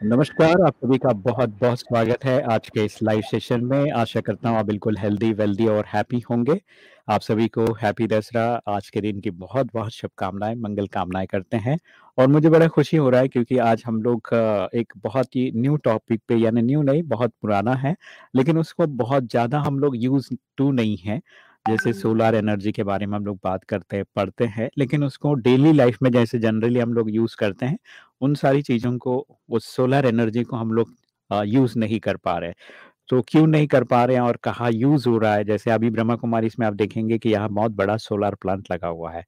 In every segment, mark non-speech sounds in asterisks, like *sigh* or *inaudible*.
नमस्कार, आप सभी का बहुत बहुत स्वागत है आज के इस लाइव सेशन में। आशा करता हूँ आप बिल्कुल हेल्दी वेल्दी और हैप्पी होंगे। आप सभी को हैप्पी दसरा, आज के दिन की बहुत बहुत शुभकामनाएँ, मंगल कामनाएँ करते हैं। और मुझे बड़ा खुशी हो रहा है क्योंकि आज हम लोग एक बहुत ही न्यू टॉपिक पे, यानी न्यू नहीं, बहुत पुराना है, लेकिन उसको बहुत ज़्यादा हम लोग यूज़ टू नहीं है। जैसे सोलर एनर्जी के बारे में हम लोग बात करते हैं पढ़ते हैं लेकिन उसको डेली लाइफ में जैसे जनरली हम लोग यूज़ करते हैं उन सारी चीज़ों को उस सोलर एनर्जी को हम लोग यूज़ नहीं कर पा रहे तो क्यों नहीं कर पा रहे हैं और कहा यूज़ हो रहा है? जैसे अभी ब्रह्मा कुमारी इसमें आप देखेंगे कि यहाँ बहुत बड़ा सोलर प्लांट लगा हुआ है।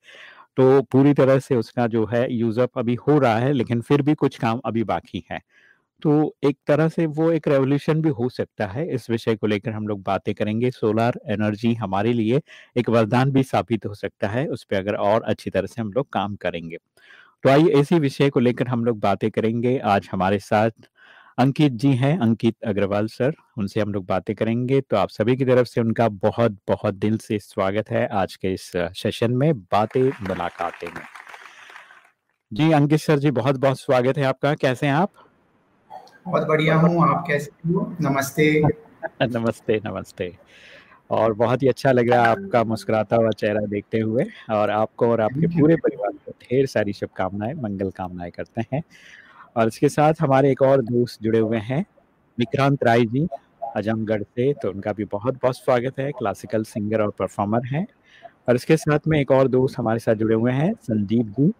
तो पूरी तरह से उसका जो है यूजअप अभी हो रहा है लेकिन फिर भी कुछ काम अभी बाकी है। तो एक तरह से वो एक रेवोल्यूशन भी हो सकता है इस विषय को लेकर हम लोग बातें करेंगे। सोलर एनर्जी हमारे लिए एक वरदान भी साबित हो सकता है, उस पर अगर और अच्छी तरह से हम लोग काम करेंगे। तो आइए इसी विषय को लेकर हम लोग बातें करेंगे। आज हमारे साथ अंकित जी हैं। अंकित अग्रवाल सर, उनसे हम लोग बातें करेंगे। तो आप सभी की तरफ़ से उनका बहुत बहुत दिल से स्वागत है आज के इस सेशन में बातें, मुलाकातें में। जी, अंकित सर जी बहुत बहुत स्वागत है आपका। कैसे हैं आप? बहुत बढ़िया हूँ। आप कैसे हो? नमस्ते। *laughs* नमस्ते नमस्ते। और बहुत ही अच्छा लग रहा है आपका मुस्कुराता हुआ चेहरा देखते हुए। और आपको और आपके पूरे परिवार को ढेर सारी शुभकामनाएँ मंगल कामनाएँ करते हैं। और इसके साथ हमारे एक और दोस्त जुड़े हुए हैं विक्रांत राय जी अजमगढ़ से। तो उनका भी बहुत बहुत स्वागत है। क्लासिकल सिंगर और परफॉर्मर हैं। और इसके साथ में एक और दोस्त हमारे साथ जुड़े हुए हैं संदीप जी।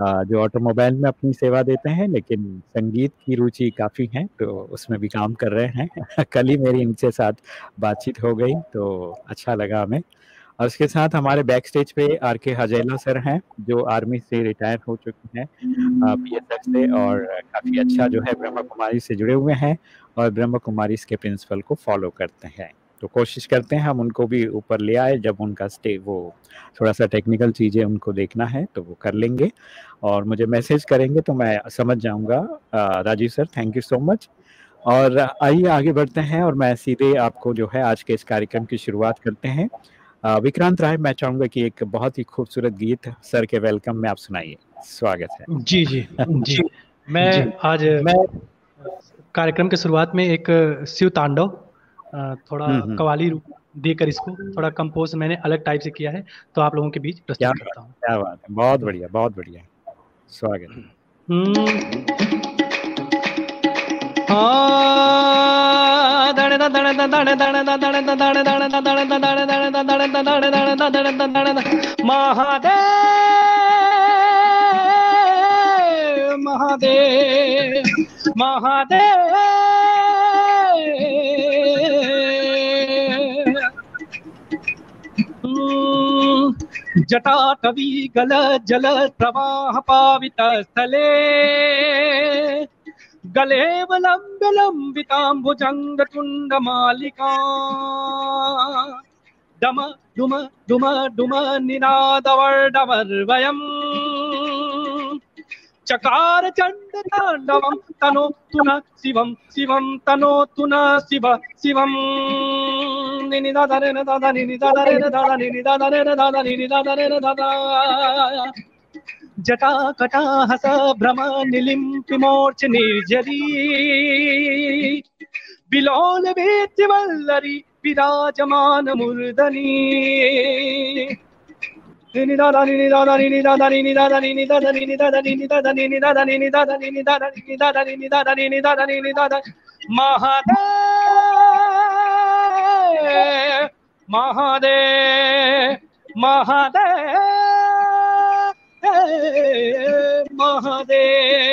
जो ऑटोमोबाइल में अपनी सेवा देते हैं, लेकिन संगीत की रुचि काफ़ी है तो उसमें भी काम कर रहे हैं। *laughs* कल ही मेरी इनसे साथ बातचीत हो गई तो अच्छा लगा हमें। और उसके साथ हमारे बैक स्टेज पे आर के हजेला सर हैं, जो आर्मी से रिटायर हो चुके हैं पी से, और काफ़ी अच्छा जो है ब्रह्मा कुमारी से जुड़े हुए हैं, और ब्रह्मा कुमारी इसके प्रिंसिपल को फॉलो करते हैं। तो कोशिश करते हैं हम उनको भी ऊपर ले आए जब उनका स्टे वो थोड़ा सा टेक्निकल चीज़ें उनको देखना है तो वो कर लेंगे। और मुझे मैसेज करेंगे तो मैं समझ जाऊँगा। Rajiv sir thank you so much और आइए आगे बढ़ते हैं और मैं सीधे आपको जो है आज के इस कार्यक्रम की शुरुआत करते हैं। विक्रांत राय मैं चाहूँगा कि एक बहुत ही खूबसूरत गीत सर के वेलकम में आप सुनाइए। स्वागत है। जी जी। *laughs* जी। मैं जी, आज मैं कार्यक्रम के शुरुआत में एक शिव तांडव थोड़ा हम्म, हम्म। कवाली रूप देकर इसको थोड़ा कंपोज मैंने अलग टाइप से किया है तो आप लोगों के बीच प्रस्तुत करता हूँ। क्या बात है बहुत बढ़िया बहुत बढ़िया। स्वागत महादेव महादेव महादेव। स्थले गलेवलम्ब लम्बिताम्बुजङ्ग तुण्डमालिका डम डुम डुम डुम निनादवर्डवर्वयम् चकार चंड तांडवम तनो तुन शिवम शिवम तनो तुन शिव, शिवम। निनि दादा रे दादा, निनि दादा रे दादा, निनि दादा रे दादा, निनि दादा रे दादा। जटा कटा हस भ्रम निलिम्पि मोर्च निर्जरी। बिलोल वेत्य वल्लरी विराजमान मूर्धनी महादेव महादेव महादेव महादेव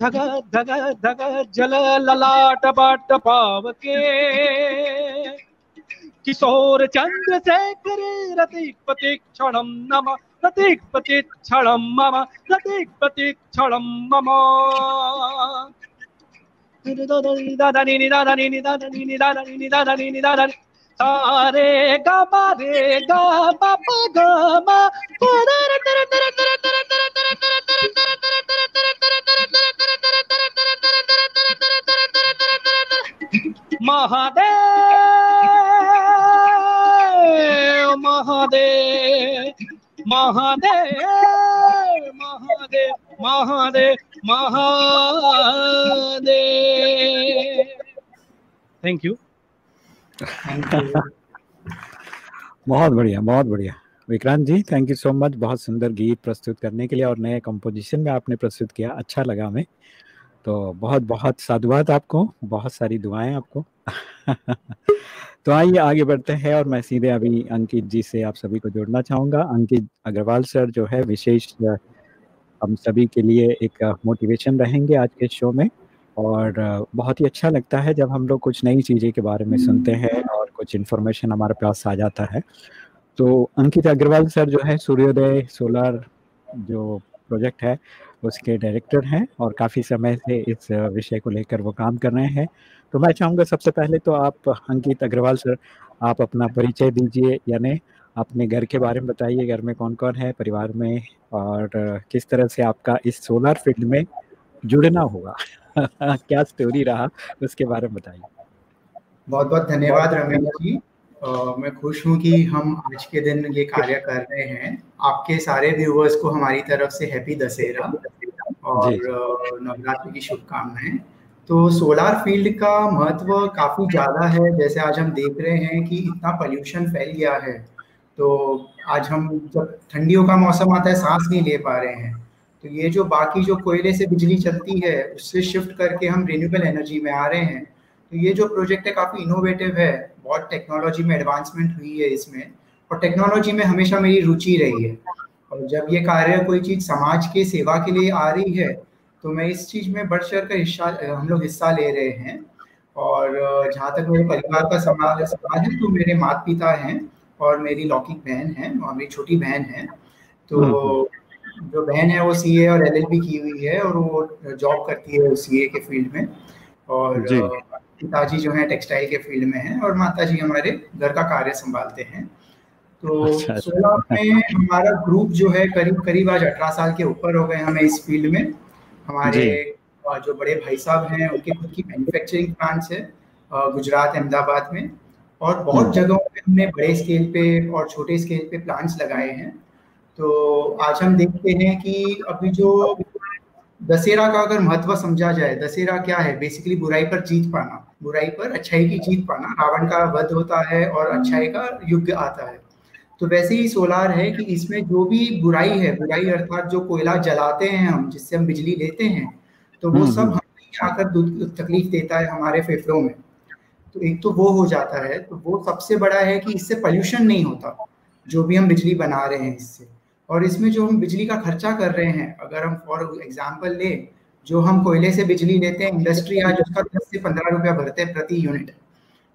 धग धग धग जल ललाट बाट पावके किशोर चंद्र शेखर रतिक पतिक क्षणम नम रतिक पतिक क्षणम मम रतिक पतिक क्षणम मम। सारे गामा, रे गामा गामा। महादेव! महादेव महादेव महादेव महादेव थैंक यू बहुत बढ़िया बहुत बढ़िया। Vikrant ji thank you so much बहुत सुंदर गीत प्रस्तुत करने के लिए और नए कंपोजिशन में आपने प्रस्तुत किया। अच्छा लगा हमें। तो बहुत बहुत साधुवाद आपको। बहुत सारी दुआएँ आपको। *laughs* तो आइए आगे बढ़ते हैं और मैं सीधे अभी अंकित जी से आप सभी को जोड़ना चाहूँगा। अंकित अग्रवाल सर जो है विशेष हम सभी के लिए एक मोटिवेशन रहेंगे आज के शो में और बहुत ही अच्छा लगता है जब हम लोग कुछ नई चीज़ें के बारे में सुनते हैं और कुछ इन्फॉर्मेशन हमारे पास आ जाता है। तो अंकित अग्रवाल सर जो है सूर्योदय सोलर जो प्रोजेक्ट है, उसके डायरेक्टर हैं और काफ़ी समय से इस विषय को लेकर वो काम कर रहे हैं। तो मैं चाहूँगा सबसे पहले तो आप अंकित अग्रवाल सर आप अपना परिचय दीजिए यानी अपने घर के बारे में बताइए घर में कौन कौन है परिवार में और किस तरह से आपका इस सोलर फ़ील्ड में जुड़ना होगा *laughs* क्या स्टोरी रहा उसके बारे में बताइए। बहुत बहुत धन्यवाद रमेश जी। Uh, मैं खुश हूँ कि हम आज के दिन ये कार्य कर रहे हैं। आपके सारे व्यूवर्स को हमारी तरफ़ से हैप्पी दशहरा और नवरात्रि की शुभकामनाएँ। तो सोलार फ़ील्ड का महत्व काफ़ी ज़्यादा है। जैसे आज हम देख रहे हैं कि इतना पॉल्यूशन फैल गया है। तो आज हम जब ठंडियों का मौसम आता है, सांस नहीं ले पा रहे हैं। तो ये जो बाकी जो कोयले से बिजली चलती है, उससे शिफ्ट करके हम रिन्यूएबल एनर्जी में आ रहे हैं। तो ये जो प्रोजेक्ट है काफ़ी इनोवेटिव है। बहुत टेक्नोलॉजी में एडवांसमेंट हुई है इसमें। और टेक्नोलॉजी में हमेशा मेरी रुचि रही है। और जब ये कार्य कोई चीज़ समाज के सेवा के लिए आ रही है तो मैं इस चीज़ में बढ़ चढ़ कर हिस्सा हम लोग हिस्सा ले रहे हैं। और जहाँ तक मेरे परिवार का समाज समाज है तो मेरे माता पिता हैं और मेरी लौकिक बहन है और मेरी छोटी बहन है। तो हम्म, हम्म। जो बहन है वो सी ए और एल एल बी की हुई है और वो जॉब करती है सी ए के फ़ील्ड में। और पिताजी जो है टेक्सटाइल के फ़ील्ड में हैं और माता जी हमारे घर का कार्य संभालते हैं। तो अच्छा, अच्छा। सोलह में हमारा ग्रुप जो है करीब करीब आज अठारह साल के ऊपर हो गए हमें इस फ़ील्ड में। हमारे जो। बड़े भाई साहब हैं उनके खुद की मैन्युफैक्चरिंग प्लांट्स है गुजरात अहमदाबाद में। और बहुत हम्म। जगहों पे हमने बड़े स्केल पे और छोटे स्केल पे प्लांट्स लगाए हैं। तो आज हम देखते हैं कि अभी जो दशहरा का अगर महत्व समझा जाए दशहरा क्या है? बेसिकली बुराई पर जीत पाना। बुराई पर अच्छाई की जीत पाना। रावण का वध होता है और अच्छाई का युग आता है। तो वैसे ही सोलार है कि इसमें जो भी बुराई है बुराई अर्थात जो कोयला जलाते हैं हम जिससे हम बिजली लेते हैं तो वो हम्म, सब हम्म। हमें आकर तकलीफ़ देता है हमारे फेफड़ों में। तो एक तो वो हो जाता है तो वो सबसे बड़ा है कि इससे पॉल्यूशन नहीं होता जो भी हम बिजली बना रहे हैं इससे। और इसमें जो हम बिजली का खर्चा कर रहे हैं अगर हम फॉर एग्ज़ाम्पल ले जो हम कोयले से बिजली लेते हैं इंडस्ट्री आज उसका दस से पंद्रह रुपया भरते हैं प्रति यूनिट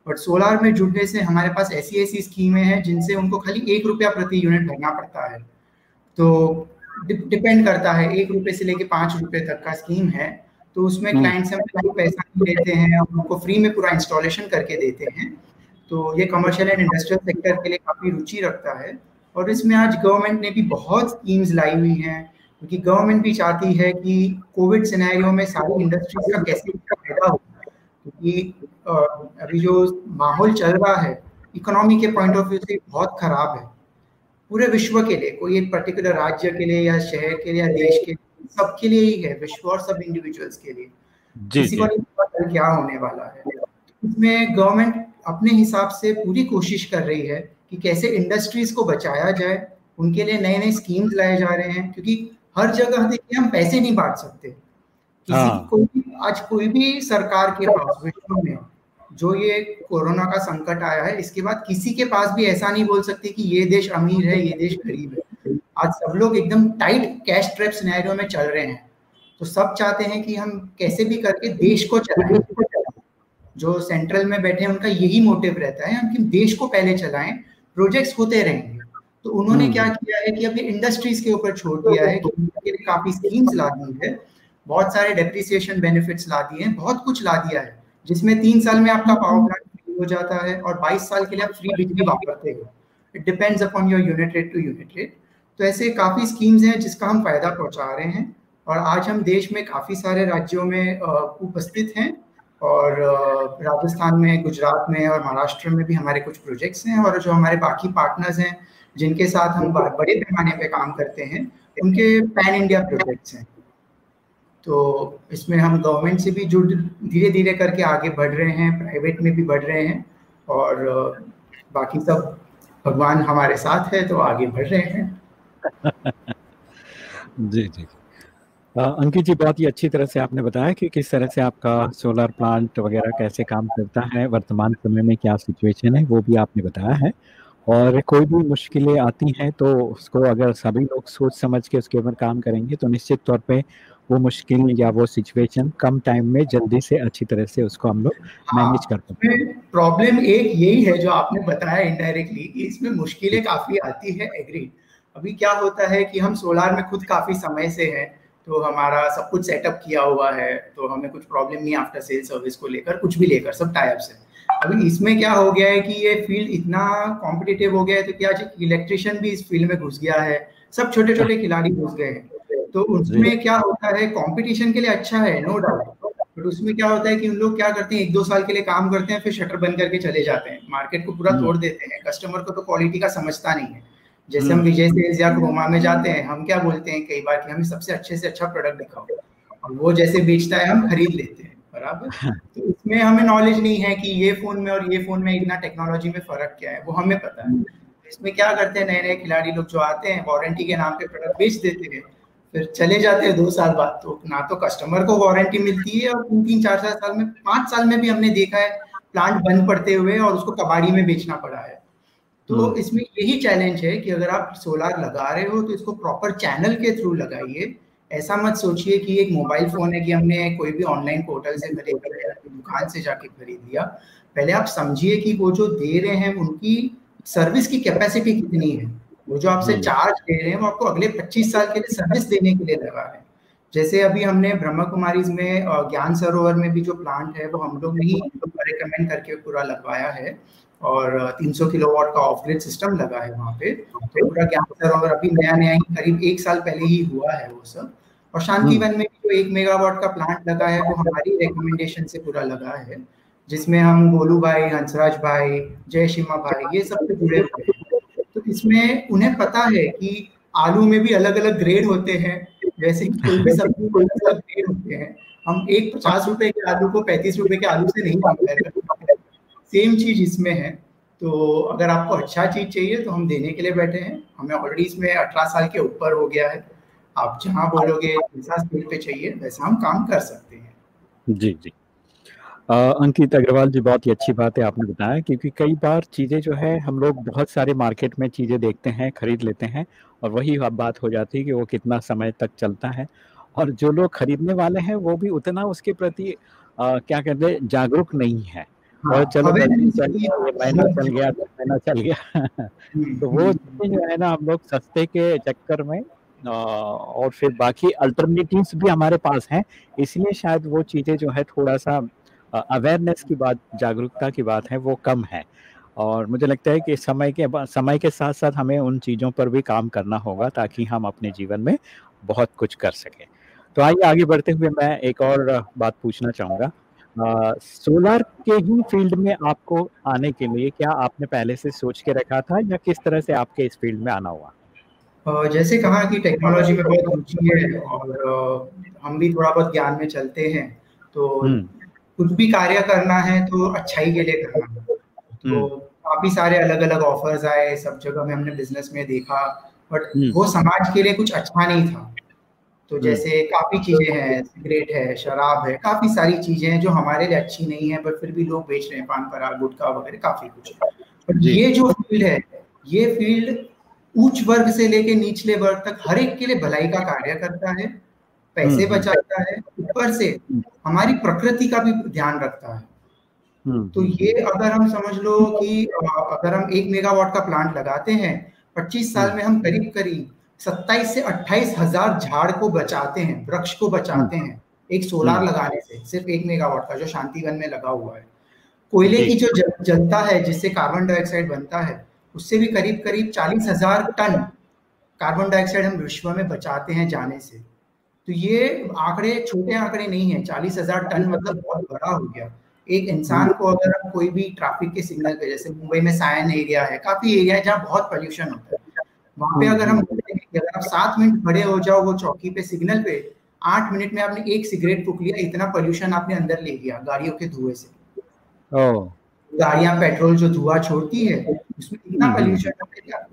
बट सोलार में जुड़ने से हमारे पास ऐसी ऐसी स्कीमें हैं जिनसे उनको खाली एक रुपया प्रति यूनिट भरना पड़ता है। तो डिपेंड करता है एक रुपये से लेके पाँच रुपये तक का स्कीम है। तो उसमें क्लाइंट से हम कोई पैसा नहीं लेते हैं और उनको फ्री में पूरा इंस्टॉलेशन करके देते हैं। तो ये कमर्शियल एंड इंडस्ट्रियल सेक्टर के लिए काफ़ी रुचि रखता है। और इसमें आज गवर्नमेंट ने भी बहुत स्कीम्स लाई हुई हैं। क्योंकि गवर्नमेंट भी चाहती है कि कोविड सिनेरियो में सारी इंडस्ट्रीज़ का कैसे फ़ायदा हो। क्योंकि अभी जो माहौल चल रहा है इकोनॉमी के पॉइंट ऑफ़ व्यू से बहुत खराब है। पूरे विश्व के लिए कोई एक पर्टिकुलर राज्य के लिए या शहर के लिए या देश के लिए सबके लिए ही है विश्व और सब इंडिविजुअल्स के लिए। किसी को नहीं पता क्या होने वाला है। इसमें गवर्नमेंट अपने हिसाब से पूरी कोशिश कर रही है कि कैसे इंडस्ट्रीज़ को बचाया जाए उनके लिए नए नए स्कीम्स लाए जा रहे हैं क्योंकि हर जगह देखिए हम पैसे नहीं बांट सकते। किसी हाँ। कोई आज कोई भी सरकार के पास विश्व में जो ये कोरोना का संकट आया है इसके बाद किसी के पास भी ऐसा नहीं बोल सकते कि ये देश अमीर है ये देश गरीब है। आज सब लोग एकदम टाइट कैश ट्रैप सिनेरियो में चल रहे हैं। तो सब चाहते हैं कि हम कैसे भी करके देश को चलाएँ। जो सेंट्रल में बैठे हैं उनका यही मोटिव रहता है हम देश को पहले चलाएँ प्रोजेक्ट्स होते रहेंगे तो उन्होंने हम्म। क्या किया है कि अभी इंडस्ट्रीज़ के ऊपर छोड़ दिया है कि उनके लिए काफ़ी स्कीम्स ला दी है। बहुत सारे डेप्रिसिएशन बेनिफिट्स ला दिए हैं बहुत कुछ ला दिया है। जिसमें तीन साल में आपका पावर प्लांट फ्री हो जाता है और बाईस साल के लिए आप फ्री बिजली वापरते हो। It depends upon your unit rate to unit rate तो ऐसे काफ़ी स्कीम्स हैं जिसका हम फ़ायदा पहुँचा रहे हैं और आज हम देश में काफ़ी सारे राज्यों में उपस्थित हैं और राजस्थान में गुजरात में और महाराष्ट्र में भी हमारे कुछ प्रोजेक्ट्स हैं और जो हमारे बाकी पार्टनर्स हैं जिनके साथ हम बड़े पैमाने पे काम करते हैं उनके पैन इंडिया प्रोजेक्ट्स हैं। तो इसमें हम गवर्नमेंट से भी जुड़ धीरे धीरे करके आगे बढ़ रहे हैं प्राइवेट में भी बढ़ रहे हैं और बाकी सब भगवान हमारे साथ है तो आगे बढ़ रहे हैं। *laughs* जी जी अंकित जी, बहुत ही अच्छी तरह से आपने बताया कि किस तरह से आपका सोलर प्लांट वगैरह कैसे काम करता है, वर्तमान समय में क्या सिचुएशन है, वो भी आपने बताया है। और कोई भी मुश्किलें आती हैं तो उसको अगर सभी लोग सोच समझ के उसके ऊपर काम करेंगे तो निश्चित तौर पे वो मुश्किल या वो सिचुएशन कम टाइम में जल्दी से अच्छी तरह से उसको हम लोग मैनेज कर पाते हैं प्रॉब्लम एक यही है जो आपने बताया इनडायरेक्टली कि इसमें मुश्किलें काफ़ी आती है एग्री अभी क्या होता है कि हम सोलार में खुद काफ़ी समय से हैं तो हमारा सब कुछ सेटअप किया हुआ है तो हमें कुछ प्रॉब्लम नहीं आफ्टर सेल सर्विस को लेकर कुछ भी लेकर सब टाइप से। अभी इसमें क्या हो गया है कि ये फ़ील्ड इतना कॉम्पिटिटिव हो गया है तो क्या इलेक्ट्रिशियन भी इस फ़ील्ड में घुस गया है? सब छोटे छोटे खिलाड़ी घुस गए हैं। तो उसमें क्या होता है कंपटीशन के लिए अच्छा है नो डाउट बट उसमें क्या होता है कि उन लोग क्या करते हैं एक दो साल के लिए काम करते हैं फिर शटर बंद करके चले जाते हैं। मार्केट को पूरा हम्म। तोड़ देते हैं। कस्टमर को तो क्वालिटी का समझता नहीं है। जैसे हम हम्म। विजय सेल्स या क्रोमा में जाते हैं हम क्या बोलते हैं कई बार कि हमें सबसे अच्छे से अच्छा प्रोडक्ट दिखाओ। और वो जैसे बेचता है हम खरीद लेते हैं बराबर? हाँ। तो इसमें हमें नॉलेज नहीं है कि ये फ़ोन में और ये फ़ोन में इतना टेक्नोलॉजी में फ़र्क क्या है वो हमें पता है। इसमें क्या करते हैं नए नए खिलाड़ी लोग जो आते हैं वारंटी के नाम पे प्रोडक्ट बेच देते हैं। फिर चले जाते हैं दो साल बाद तो ना तो कस्टमर को वारंटी मिलती है और तीन तीन चार चार साल में पाँच साल में भी हमने देखा है प्लांट बंद पड़ते हुए और उसको कबाड़ी में बेचना पड़ा है। तो हम्म। इसमें यही चैलेंज है कि अगर आप सोलार लगा रहे हो तो इसको प्रॉपर चैनल के थ्रू लगाइए। ऐसा मत सोचिए कि एक मोबाइल फ़ोन है कि हमने कोई भी ऑनलाइन पोर्टल से खरीद लिया दुकान से जाके खरीद लिया। पहले आप समझिए कि वो जो दे रहे हैं उनकी सर्विस की कैपेसिटी कितनी है। वो जो आपसे चार्ज हम्म। दे रहे हैं वो आपको अगले 25 साल के लिए सर्विस देने के लिए लगा है। जैसे अभी हमने ब्रह्मा कुमारी में ज्ञान सरोवर में भी जो प्लांट है वो हम लोग ने ही रिकमेंड करके पूरा लगवाया है और 300 किलोवाट का ऑफ़ ग्रिड सिस्टम लगा है वहाँ पे। तो पूरा ज्ञान सरोवर अभी नया नया ही करीब एक साल पहले ही हुआ है वो सब। और शांति वन में जो एक मेगावाट का प्लांट लगा है वो हमारी रिकमेंडेशन से पूरा लगा है जिसमें हम गोलू भाई हंसराज भाई जय शिमा भाई ये सबसे जुड़े हुए हैं। इसमें उन्हें पता है कि आलू में भी अलग अलग ग्रेड होते हैं जैसे कि कोई भी सब्ज़ी कोई अलग ग्रेड होते हैं। हम एक पचास रुपए के आलू को पैंतीस रुपए के आलू से नहीं कंपेयर सेम चीज़ इसमें है। तो अगर आपको अच्छा चीज़ चाहिए तो हम देने के लिए बैठे हैं। हमें ऑलरेडी इसमें अठारह साल के ऊपर हो गया है। आप जहाँ बोलोगे, जैसा स्पीड पे चाहिए, वैसा हम काम कर सकते हैं। जी जी। अंकित अग्रवाल जी बहुत ही अच्छी बात है आपने बताया क्योंकि कई बार चीज़ें जो है हम लोग बहुत सारे मार्केट में चीज़ें देखते हैं खरीद लेते हैं और वही बात हो जाती है कि वो कितना समय तक चलता है। और जो लोग खरीदने वाले हैं वो भी उतना उसके प्रति आ, क्या कहते हैं जागरूक नहीं है। और चलो चल महीना चल गया महीना चल गया। तो वो चीज़ें जो है ना हम लोग सस्ते के चक्कर में और फिर बाकी अल्टरनेटिव्स भी हमारे पास हैं इसलिए शायद वो चीज़ें जो है थोड़ा सा अवेयरनेस की बात जागरूकता की बात है वो कम है। और मुझे लगता है कि समय के समय के साथ साथ हमें उन चीज़ों पर भी काम करना होगा ताकि हम अपने जीवन में बहुत कुछ कर सकें। तो आइए आगे बढ़ते हुए मैं एक और बात पूछना चाहूँगा। सोलर के ही फ़ील्ड में आपको आने के लिए क्या आपने पहले से सोच के रखा था या किस तरह से आपके इस फ़ील्ड में आना हुआ? जैसे कहा कि टेक्नोलॉजी में बहुत रुचि है और हम भी थोड़ा बहुत ज्ञान में चलते हैं। तो हम्म। कुछ भी कार्य करना है तो अच्छाई के लिए करना है तो हम्म। काफ़ी सारे अलग अलग ऑफर्स आए सब जगह में हमने बिज़नेस में देखा बट हम्म। वो समाज के लिए कुछ अच्छा नहीं था तो हम्म। जैसे काफ़ी चीज़ें हैं सिगरेट है शराब है काफ़ी सारी चीज़ें हैं जो हमारे लिए अच्छी नहीं है बट फिर भी लोग बेच रहे हैं पान पराग गुटखा वगैरह काफ़ी कुछ बट ये जो फ़ील्ड है ये फ़ील्ड उच्च वर्ग से लेके निचले वर्ग तक हर एक के लिए भलाई का कार्य करता है पैसे हम्म। बचाता है ऊपर से हम्म। हमारी प्रकृति का भी ध्यान रखता है तो ये अगर हम समझ लो कि अगर हम एक मेगावाट का प्लांट लगाते हैं 25 साल में हम करीब करीब सत्ताईस से अट्ठाईस हज़ार झाड़ को बचाते हैं वृक्ष को बचाते हम्म। हैं एक सोलार हम्म। लगाने से सिर्फ़ एक मेगावाट का जो शांतिवन में लगा हुआ है कोयले की जो जलता है जिससे कार्बन डाइऑक्साइड बनता है उससे भी करीब करीब चालीस हज़ार टन कार्बन डाइऑक्साइड हम विश्व में बचाते हैं जाने से तो ये आंकड़े छोटे आंकड़े नहीं है। चालीस हज़ार टन मतलब बहुत बड़ा हो गया। एक इंसान। को अगर आप कोई भी ट्रैफ़िक के सिग्नल पे जैसे मुंबई में सायन एरिया है काफ़ी एरिया है जहाँ बहुत पॉल्यूशन होता है। वहाँ पे अगर हम अगर आप सात मिनट खड़े हो जाओ वो चौकी पे सिग्नल पे आठ मिनट में आपने एक सिगरेट फूक लिया इतना पॉल्यूशन आपने अंदर ले लिया गाड़ियों के धुएँ से। गाड़ियाँ पेट्रोल जो धुआँ छोड़ती है उसमें इतना पॉल्यूशन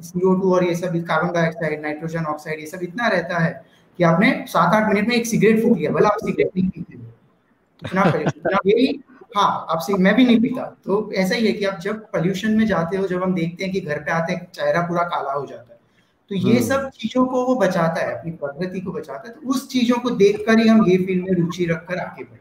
सीओ टू और ये सब कार्बन डाइऑक्साइड नाइट्रोजन ऑक्साइड ये सब इतना रहता है। कि आपने सात आठ मिनट में एक सिगरेट फूक लिया। भला आप सिगरेट नहीं पीते इतना *laughs* पोल्यूशन यही हाँ आपसे मैं भी नहीं पीता। तो ऐसा ही है कि आप जब पॉल्यूशन में जाते हो जब हम देखते हैं कि घर पे आते हैं चेहरा पूरा काला हो जाता है तो ये हम्म। सब चीज़ों को वो बचाता है अपनी प्रकृति को बचाता है। तो उस चीज़ों को देखकर ही हम ये फ़ील्ड में रुचि रखकर आगे बढ़े।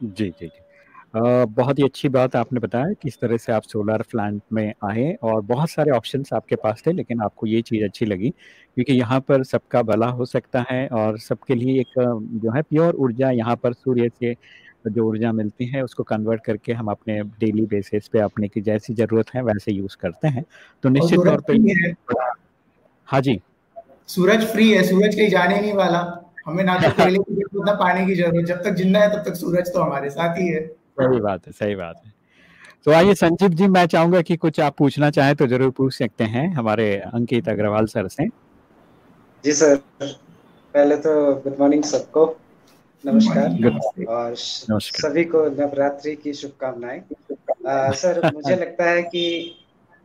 जी जी जी। बहुत ही अच्छी बात आपने बताया किस तरह से आप सोलर प्लांट में आए और बहुत सारे ऑप्शंस आपके पास थे लेकिन आपको ये चीज़ अच्छी लगी क्योंकि यहाँ पर सबका भला हो सकता है और सबके लिए एक जो है प्योर ऊर्जा यहाँ पर सूर्य से जो ऊर्जा मिलती है उसको कन्वर्ट करके हम अपने डेली बेसिस पे अपने की जैसी ज़रूरत है वैसे यूज़ करते हैं। तो निश्चित तौर पर हाँ? जी। सूरज फ्री है सूरज कहीं जाने नहीं वाला। हमें ना तो कोयले की ना पानी की ज़रूरत। जब तक ज़िंदा है तब तक सूरज तो हमारे साथ ही है। सही बात है सही बात है। तो आइए संजीव जी मैं चाहूँगा कि कुछ आप पूछना चाहें तो ज़रूर पूछ सकते हैं हमारे अंकित अग्रवाल सर से। जी सर पहले तो गुड मॉर्निंग सबको। नमस्कार। और सभी को नवरात्रि की शुभकामनाएँ। सर मुझे *laughs* लगता है कि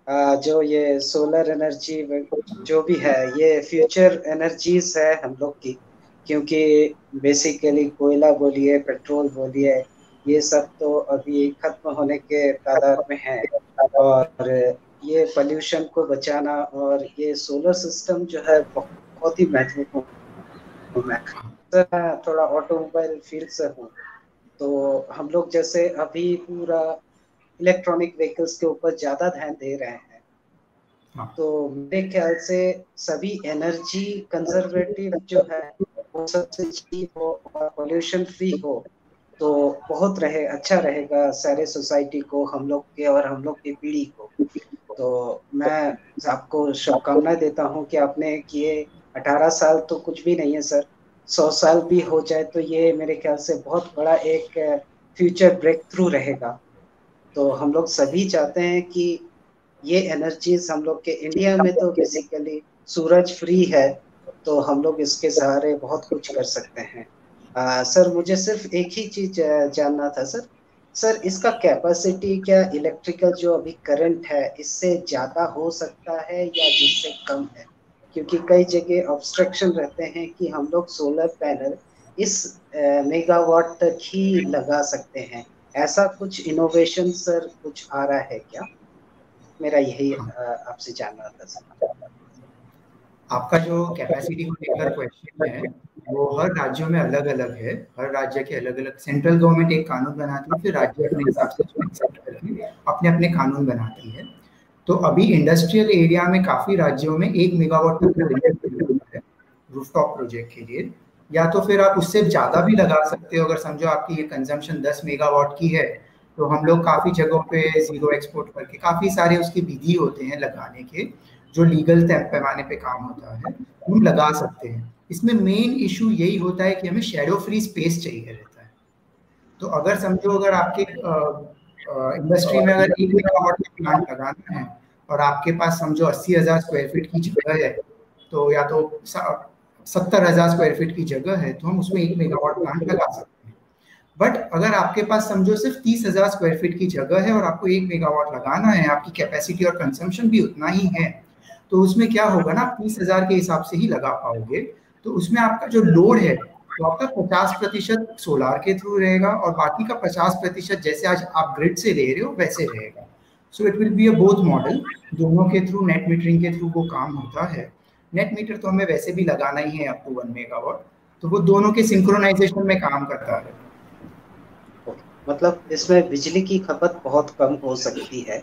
आ, जो ये सोलर एनर्जी जो भी है ये फ्यूचर एनर्जीज है हम लोग की। क्योंकि बेसिकली कोयला बोलिए पेट्रोल बोलिए ये सब तो अभी खत्म होने के तादाद में है। और ये पॉल्यूशन को बचाना और ये सोलर सिस्टम जो है बहुत ही महत्वपूर्ण है। थोड़ा ऑटोमोबाइल फ़ील्ड से हूँ तो हम लोग जैसे अभी पूरा इलेक्ट्रॉनिक व्हीकल्स के ऊपर ज़्यादा ध्यान दे रहे हैं। हाँ। तो मेरे ख्याल से सभी एनर्जी कंजर्वेटिव जो है वो सबसे हो और पोल्यूशन फ्री हो। तो बहुत रहे अच्छा रहेगा सारे सोसाइटी को, हम लोग के और हम लोग की पीढ़ी को। तो मैं आपको शुभकामना देता हूँ कि आपने किए। अठारह साल तो कुछ भी नहीं है सर। सौ साल भी हो जाए तो ये मेरे ख्याल से बहुत बड़ा एक फ्यूचर ब्रेक थ्रू रहेगा। तो हम लोग सभी चाहते हैं कि ये एनर्जीज हम लोग के इंडिया में तो बेसिकली सूरज फ्री है तो हम लोग इसके सहारे बहुत कुछ कर सकते हैं। सर, मुझे सिर्फ़ एक ही चीज़ जानना था, सर। सर, इसका कैपेसिटी क्या इलेक्ट्रिकल जो अभी करंट है, इससे ज़्यादा हो सकता है या जिससे कम है? क्योंकि कई जगह ऑब्स्ट्रक्शन रहते हैं कि हम लोग सोलर पैनल इस मेगावाट तक ही लगा सकते हैं। ऐसा कुछ इनोवेशन सर, कुछ आ रहा है क्या? मेरा यही आपसे जानना था, सर। आपका जो कैपेसिटी को लेकर क्वेश्चन है, वो हर राज्यों में अलग अलग है। हर राज्य के अलग अलग सेंट्रल गवर्नमेंट एक कानून बनाती है, फिर राज्य अपने हिसाब से अपने अपने कानून बनाती है। तो अभी इंडस्ट्रियल एरिया में काफ़ी राज्यों में एक मेगावाट तक रूफटॉप प्रोजेक्ट के लिए। या तो फिर आप उससे ज़्यादा भी लगा सकते हो, अगर समझो आपकी ये कंजम्पशन 10 मेगावाट की है तो हम लोग काफ़ी जगहों पे ज़ीरो एक्सपोर्ट करके, काफ़ी सारे उसके विधि होते हैं लगाने के। जो लीगल पैमाने पे काम होता है हम लगा सकते हैं। इसमें मेन इशू यही होता है कि हमें शेडो फ्री स्पेस चाहिए रहता है। तो अगर समझो, अगर आपके इंडस्ट्री में अगर एक मेगावाट का प्लांट लगाना है, और आपके पास समझो अस्सी हज़ार स्क्वायर फीट की जगह है तो या तो सत्तर हज़ार स्क्वायर फीट की जगह है तो हम उसमें एक मेगावाट प्लांट लगा सकते हैं। बट अगर आपके पास समझो सिर्फ़ तीस हज़ार स्क्वायर फीट की जगह है, और आपको एक मेगावाट लगाना है, आपकी कैपेसिटी और कंजम्पशन भी उतना ही है तो उसमें क्या होगा ना, तीस हज़ार के हिसाब से ही लगा पाओगे। तो उसमें आपका जो लोड है तो आपका पचास प्रतिशत सोलार के थ्रू रहेगा और बाकी का पचास प्रतिशत जैसे आज आप ग्रिड से ले रहे हो, वैसे रहेगा। So it will be a both model दोनों के थ्रू नेट मीटरिंग के थ्रू वो काम होता है। नेट मीटर तो हमें वैसे भी लगाना ही है अप टू वन मेगावाट तो वो दोनों के सिंक्रोनाइजेशन में काम करता है। मतलब इसमें बिजली की खपत बहुत कम हो सकती है।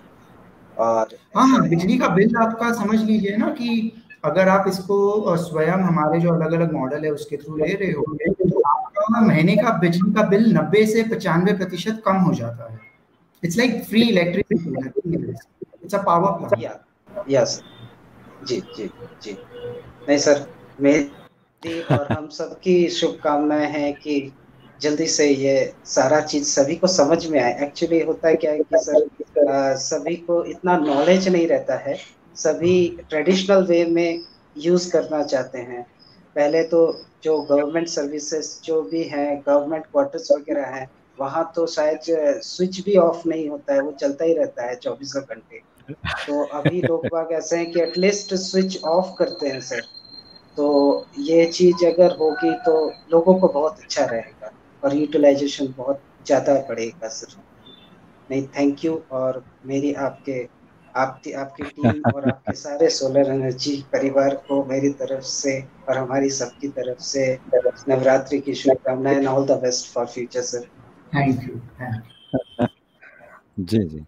और हाँ हाँ बिजली का बिल आपका समझ लीजिए ना कि अगर आप इसको स्वयं हमारे जो अलग अलग मॉडल है उसके थ्रू ले रहे हो तो आपका महीने का बिजली का बिल नब्बे से पचानवे प्रतिशत कम हो जाता है। It's like free electricity it's a power plant yes जी जी जी। नहीं सर मेरी और हम सबकी शुभकामनाएँ हैं कि जल्दी से ये सारा चीज़ सभी को समझ में आए। एक्चुअली होता है क्या है कि सर आ, सभी को इतना नॉलेज नहीं रहता है। सभी ट्रेडिशनल वे में यूज़ करना चाहते हैं। पहले तो जो गवर्नमेंट सर्विसेज़ जो भी हैं गवर्नमेंट क्वार्टर्स वगैरह हैं वहाँ तो शायद स्विच भी ऑफ़ नहीं होता है वो चलता ही रहता है चौबीसों घंटे। तो अभी लोग *laughs* बाग ऐसे हैं कि एटलीस्ट स्विच ऑफ़ करते हैं सर तो ये चीज़ अगर होगी तो लोगों को बहुत अच्छा रहेगा। और यूटिलाइजेशन बहुत ज़्यादा बढ़ेगा सर। नहीं थैंक यू और मेरी आपके आपकी आपकी टीम *laughs* और आपके सारे सोलर एनर्जी परिवार को मेरी तरफ़ से और हमारी सबकी तरफ़ से नवरात्रि की शुभकामनाएँ all the best for future sir thank you जी जी।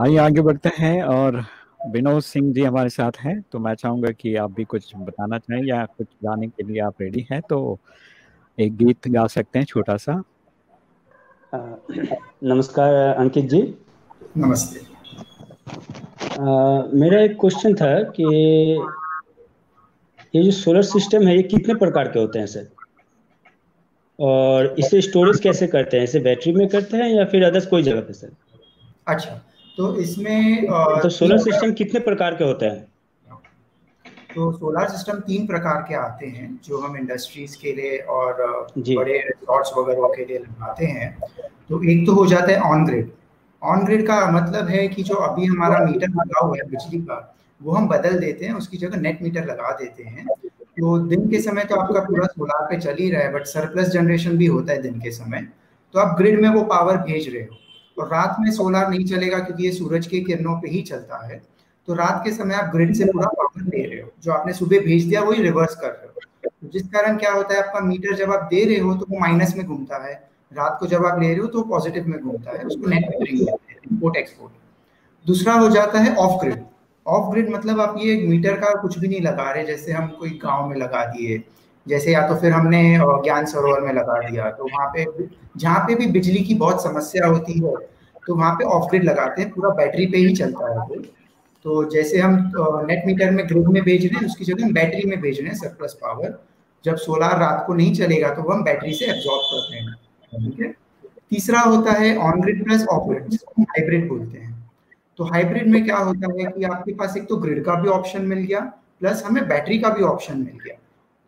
आइए आगे बढ़ते हैं और विनोद सिंह जी हमारे साथ हैं तो मैं चाहूँगा कि आप भी कुछ बताना चाहें या कुछ गाने के लिए आप रेडी हैं तो एक गीत गा सकते हैं छोटा सा। नमस्कार अंकित जी। नमस्ते। आ, मेरा एक क्वेश्चन था कि ये जो सोलर सिस्टम है ये कितने प्रकार के होते हैं सर और इसे स्टोरेज कैसे करते हैं? इसे बैटरी में करते हैं या फिर अदर्स कोई जगह पे सर अच्छा तो इसमें तो सोलर सिस्टम कितने प्रकार के होते हैं? तो सोलर सिस्टम तीन प्रकार के आते हैं जो हम इंडस्ट्रीज़ के लिए और बड़े रिसोर्ट्स वगैरह के लिए लगाते हैं। तो एक तो हो जाता है ऑन ग्रिड ऑन ग्रिड का मतलब है कि जो अभी हमारा मीटर लगा हुआ है बिजली का वो हम बदल देते हैं उसकी जगह नेट मीटर लगा देते हैं। तो दिन के समय तो आपका पूरा सोलार पे चल ही रहा है बट सरप्लस जनरेशन भी होता है दिन के समय। तो आप ग्रिड में वो पावर भेज रहे हो। और रात में सोलार नहीं चलेगा क्योंकि ये सूरज के किरणों पे ही चलता है। तो रात के समय आप ग्रिड से पूरा पावर दे रहे हो। जो आपने सुबह भेज दिया, वही रिवर्स कर रहे हो। तो जिस कारण क्या होता है, आपका मीटर जब आप दे रहे हो तो वो माइनस में घूमता है। रात को जब आप ले रहे हो तो पॉजिटिव में घूमता है। उसको नेट मीटरिंग कहते हैं इम्पोर्ट एक्सपोर्ट दूसरा हो जाता है ऑफ़ ग्रिड ऑफ़ ग्रिड मतलब आप ये मीटर का कुछ भी नहीं लगा रहे, जैसे हम कोई गाँव में लगा दिए। जैसे या तो फिर हमने ज्ञान सरोवर में लगा दिया। तो वहाँ पे, जहाँ पे भी बिजली की बहुत समस्या होती है तो वहाँ पे ऑफ़ ग्रिड लगाते हैं। पूरा बैटरी पे ही चलता है तो जैसे हम नेट मीटर में ग्रिड में भेज रहे हैं, उसकी जगह हम बैटरी में भेज रहे हैं सरप्लस पावर जब सोलार रात को नहीं चलेगा तो हम बैटरी से एब्जॉर्ब कर रहे हैं, ठीक है? तीसरा होता है on grid plus off grid जिसको हाइब्रिड बोलते हैं। तो हाइब्रिड में क्या होता है कि आपके पास एक तो ग्रिड का भी ऑप्शन मिल गया प्लस हमें बैटरी का भी ऑप्शन मिल गया।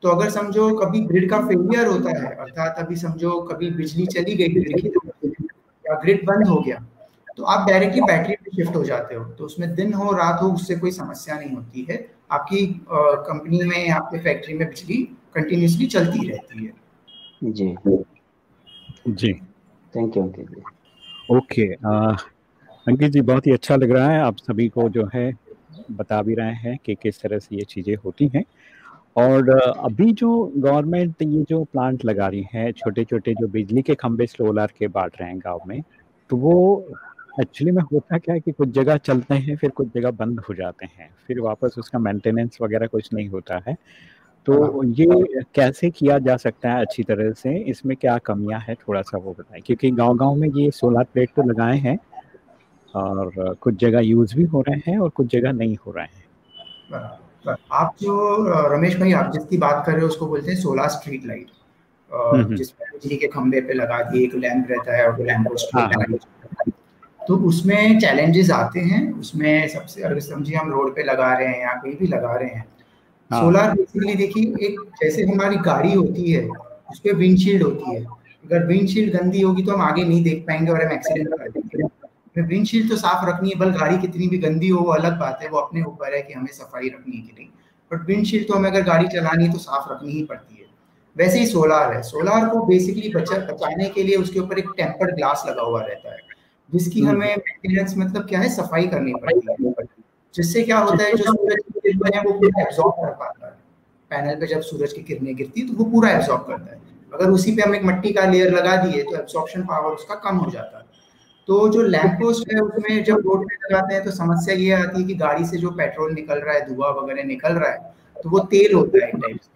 तो अगर समझो कभी ग्रिड का फेलियर होता है, अर्थात अभी समझो कभी बिजली चली गई ग्रिड की, या ग्रिड बंद हो गया तो आप डायरेक्टली बैटरी पे शिफ्ट हो जाते हो। तो उसमें दिन हो रात हो उससे कोई समस्या नहीं होती है। आपकी कंपनी में आपके फैक्ट्री में बिजली कंटिन्यूसली चलती रहती है। जी। जी। Thank you Ankit ji. Okay Ankit ji बहुत ही अच्छा लग रहा है। आप सभी को जो है बता भी रहे हैं कि किस तरह से ये चीज़ें होती हैं। और अभी जो गवर्नमेंट ये जो प्लांट लगा रही है छोटे छोटे जो बिजली के खंभे सोलर के बांट रहे हैं गाँव में तो वो एक्चुअली में होता क्या है कि कुछ जगह चलते हैं फिर कुछ जगह बंद हो जाते हैं फिर वापस उसका मेंटेनेंस वगैरह कुछ नहीं होता है। तो हाँ। ये कैसे किया जा सकता है अच्छी तरह से? इसमें क्या कमियाँ है? थोड़ा सा वो बताएँ क्योंकि गाँव गाँव में ये सोलर प्लेट तो लगाए हैं और कुछ जगह यूज़ भी हो रहे हैं और कुछ जगह नहीं हो रहे हैं। आप जो रमेश भाई आप जिसकी बात कर रहे हो उसको बोलते हैं सोलर स्ट्रीट लाइट जिसमें बिजली के खंबे पे लगा दिए एक लैंप रहता है और लैंप को स्ट्रीट तो उसमें चैलेंजेस आते हैं। उसमें सबसे अगर समझिए हम रोड पे लगा रहे हैं या कहीं भी लगा रहे हैं। सोलर बेसिकली देखिए एक जैसे हमारी गाड़ी होती है उस पर विंडशील्ड होती है। अगर विंडशील्ड गंदी होगी तो हम आगे नहीं देख पाएँगे और हम एक्सीडेंट कर देंगे। विंडशील्ड तो साफ़ रखनी है बल गाड़ी कितनी भी गंदी हो वो अलग बात है वो अपने ऊपर है कि हमें सफ़ाई रखनी है कि नहीं। बट विंडशील्ड तो हमें अगर गाड़ी चलानी है तो साफ़ रखनी ही पड़ती है। वैसे ही सोलार है। सोलार को बेसिकली बचा बचाने के लिए उसके ऊपर एक टेम्पर्ड ग्लास लगा हुआ रहता है। जिसकी हम्म। हमें मेंटेनेंस मतलब क्या है सफ़ाई करनी पड़ती है। जिससे क्या होता है जो सूरज की किरणें हैं वो पूरा एब्जॉर्ब कर पाता है। पैनल पे जब सूरज की किरणें गिरती है तो वो पूरा एब्जॉर्ब करता है। अगर उसी पे हम एक मिट्टी का लेयर लगा दिए तो एब्जॉर्प्शन पावर उसका कम हो जाता है। तो जो लैंप पोस्ट है उसमें जब रोड पे लगाते हैं तो समस्या ये आती है कि गाड़ी से जो पेट्रोल निकल रहा है धुआँ वगैरह निकल रहा है तो वो तेल होता है टाइप से।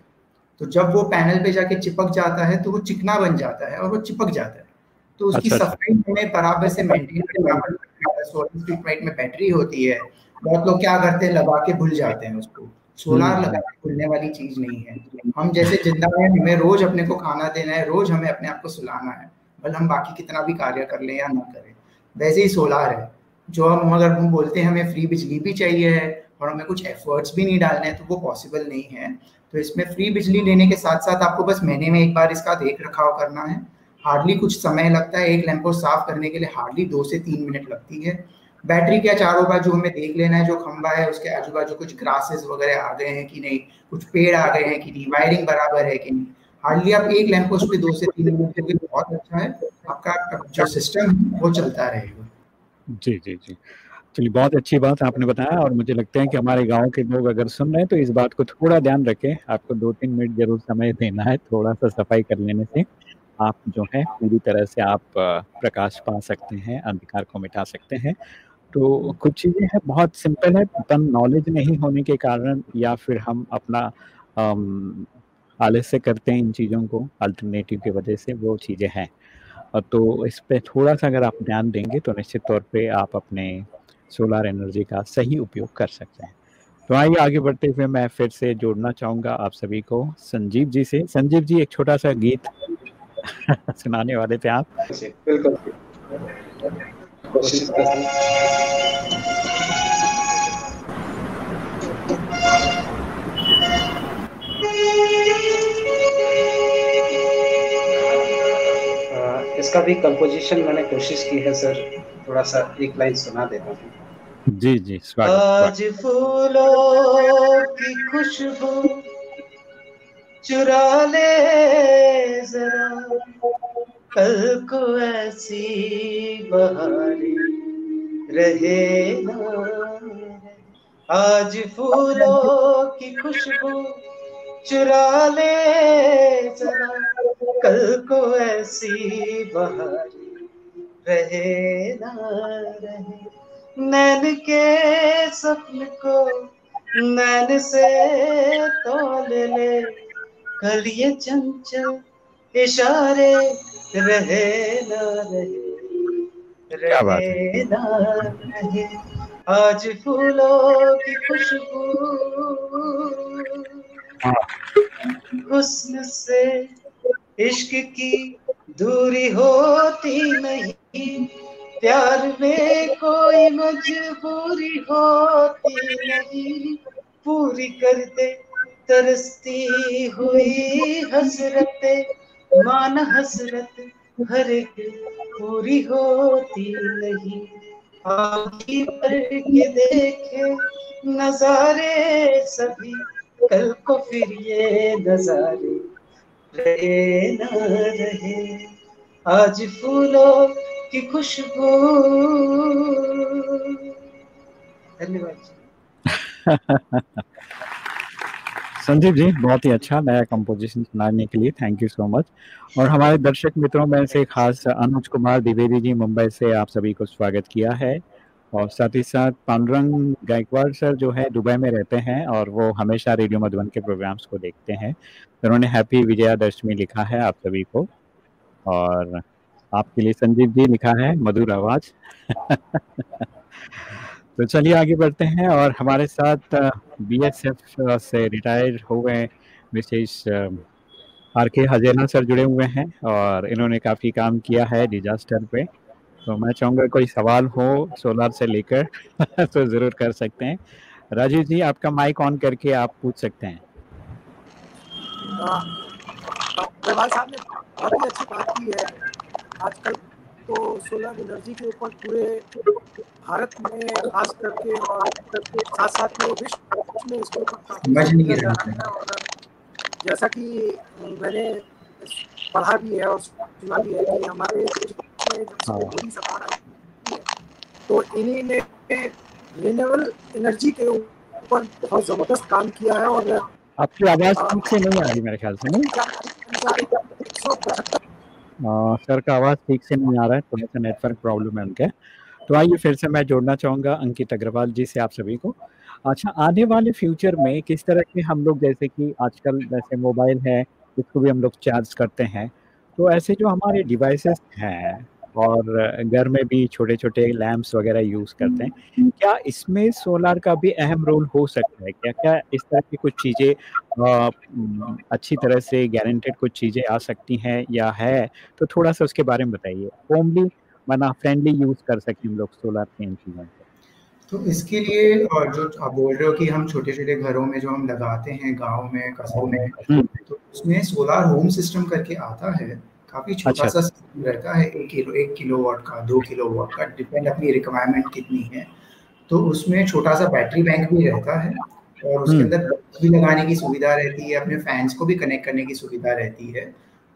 तो जब वो पैनल पे जाके चिपक जाता है तो वो चिकना बन जाता है और वो चिपक जाता है। तो उसकी अच्छा, अच्छा। सफ़ाई हमें बराबर से मेंटेन सोलर स्ट्रीट लाइट में बैटरी होती है बहुत लोग क्या करते हैं लगा के भूल जाते हैं उसको। सोलार हम्म। लगा के भूलने वाली चीज़ नहीं है। हम जैसे ज़िंदा है हमें रोज अपने को खाना देना है रोज हमें अपने आप को सुलाना है भले हम बाकी कितना भी कार्य कर लें या ना करें। वैसे ही सोलार है। जो हम अगर हम बोलते हैं हमें फ्री बिजली भी चाहिए है और हमें कुछ एफर्ट्स भी नहीं डालने हैं तो वो पॉसिबल नहीं है। तो इसमें फ्री बिजली लेने के साथ साथ आपको बस महीने में एक बार इसका देख रखाव करना है। हार्डली कुछ समय लगता है, एक लैंपो साफ़ करने के लिए हार्डली दो से तीन मिनट लगती है। बैटरी क्या चारों बाजू हमें देख लेना है, जो खंबा है, उसके आजू बाजू कुछ ग्रासेस वगैरह आ गए हैं कि नहीं, कुछ पेड़ आ गए हैं कि नहीं वायरिंग बराबर है कि नहीं। हार्डली आप एक लैंप पोस्ट पे दो से तीन मिनट के लिए बहुत अच्छा है, आपका जो सिस्टम वो चलता रहेगा। जी जी जी। चलिए, बहुत अच्छी बात आपने बताया और मुझे लगता है कि हमारे गाँव के लोग अगर सुन रहे हैं तो इस बात को थोड़ा ध्यान रखें। आपको दो तीन मिनट ज़रूर समय देना है, थोड़ा सा सफ़ाई कर लेने से। आप जो है, पूरी तरह से आप प्रकाश पा सकते हैं, अंधकार को मिटा सकते हैं। तो कुछ चीज़ें हैं, बहुत सिंपल है तन नॉलेज नहीं होने के कारण या फिर हम अपना आलस्य करते हैं इन चीज़ों को अल्टरनेटिव की वजह से वो चीज़ें हैं। तो इस पर थोड़ा सा अगर आप ध्यान देंगे तो निश्चित तौर पे आप अपने सोलर एनर्जी का सही उपयोग कर सकते हैं। तो आइए आगे बढ़ते हुए मैं फिर से जोड़ना चाहूँगा आप सभी को, संजीव जी से। संजीव जी, एक छोटा सा गीत *laughs* सुनाने वाले थे आप। बिल्कुल। इसका भी कंपोजिशन मैंने कोशिश की है सर थोड़ा सा एक लाइन सुना देता हूँ। जी जी स्वागत आज फूलों की खुशबू चुरा ले जरा। कल को ऐसी बहारी रहे ना आज फूलों की खुशबू चुरा ले जरा। कल को ऐसी बहारी रहे ना रहे नैन के सपन को नैन से तोल ले। कल ये चंचल इशारे रहे ना रहे रहे ना रहे आज फूलों की खुशबू। हुस्न से इश्क की दूरी होती नहीं प्यार में कोई मजबूरी होती नहीं पूरी कर दे तरसती हुई हसरत, मान हसरत, हर पूरी होती नहीं आखी पर के देखे नजारे सभी, कल को फिर ये नजारे रहे न रहे। आज फूलों की खुशबू। धन्यवाद *laughs* संजीव जी, बहुत ही अच्छा नया कंपोजिशन सुनाने के लिए थैंक यू सो मच और हमारे दर्शक मित्रों में से खास अनुज कुमार द्विवेदी जी, मुंबई से आप सभी को स्वागत किया है. और साथ ही साथ पांडुरंग गायकवाड़ सर जो है, दुबई में रहते हैं और वो हमेशा रेडियो मधुबन के प्रोग्राम्स को देखते हैं. उन्होंने हैप्पी विजयादशमी लिखा है आप सभी को. और आपके लिए संजीव जी लिखा है, मधुर आवाज़. *laughs* तो चलिए आगे बढ़ते हैं और हमारे साथ बीएसएफ से रिटायर हुए विशेष आर के हजेना सर जुड़े हुए हैं और इन्होंने काफ़ी काम किया है डिजास्टर पे। तो मैं चाहूँगा कोई सवाल हो सोलार से लेकर *laughs* तो ज़रूर कर सकते हैं। राजीव जी, आपका माइक ऑन करके आप पूछ सकते हैं। साहब ने बहुत ही अच्छी बात की है। आजकल तो सोलर एनर्जी के ऊपर पूरे भारत में खास करके और साथ साथ में विश्व में इसके ऊपर जैसा कि मैंने पढ़ा भी है और सुना भी है कि हमारे हाँ। तो इन्हीं ने रिन्यूएबल एनर्जी के ऊपर बहुत ज़बरदस्त काम किया है और आपकी आवाज़ ठीक से नहीं आ रही मेरे ख्याल से नहीं सर का आवाज़ ठीक से नहीं आ रहा है, थोड़ा सा नेटवर्क प्रॉब्लम है उनके। तो आइए फिर से मैं जोड़ना चाहूँगा अंकित अग्रवाल जी से आप सभी को। अच्छा आने वाले फ्यूचर में किस तरह के हम लोग, जैसे कि आजकल जैसे मोबाइल है, इसको भी हम लोग चार्ज करते हैं। तो ऐसे जो हमारे डिवाइसेस हैं और घर में भी छोटे छोटे लैंप्स वगैरह यूज़ करते हैं। हम्म। क्या इसमें सोलार का भी अहम रोल हो सकता है? क्या क्या इस तरह की कुछ चीज़ें अच्छी तरह से गारंटेड कुछ चीज़ें आ सकती हैं या है? तो थोड़ा सा उसके बारे में बताइए। होमली मना फ्रेंडली यूज़ कर सकें हम लोग सोलार की इन चीज़ों तो इसके लिए और जो आप बोल रहे हो कि हम छोटे छोटे घरों में जो हम लगाते हैं गाँव में कस्बों में हम्म। तो उसमें सोलर होम सिस्टम करके आता है। काफ़ी छोटा अच्छा। सा रहता है एक किलो एक किलो वाट का दो किलो वाट का डिपेंड अपनी रिक्वायरमेंट कितनी है। तो उसमें छोटा सा बैटरी बैंक भी रहता है और उसके हम्म। अंदर भी लगाने की सुविधा रहती है अपने फैंस को भी कनेक्ट करने की सुविधा रहती है।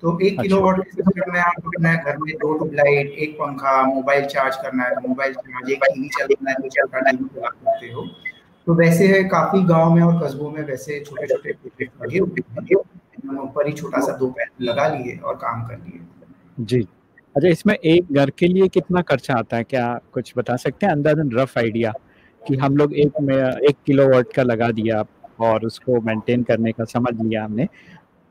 तो एक किलो वाट सिस्टम में आपको करना है घर में दो ट्यूबलाइट एक पंखा मोबाइल चार्ज करना है मोबाइल चार्ज एक टीवी चलाना है तो चलता टीवी चला सकते हो। तो वैसे है काफ़ी गाँव में और कस्बों में वैसे छोटे छोटे प्रोजेक्ट लगे हुए ऊपर ही छोटा सा दो पैन लगा लिए और काम कर लिए। जी। अच्छा इसमें एक घर के लिए कितना खर्चा आता है? क्या कुछ बता सकते हैं? अंदाजन रफ आइडिया कि हम लोग एक में एक किलो वाट का लगा दिया और उसको मेंटेन करने का समझ लिया हमने।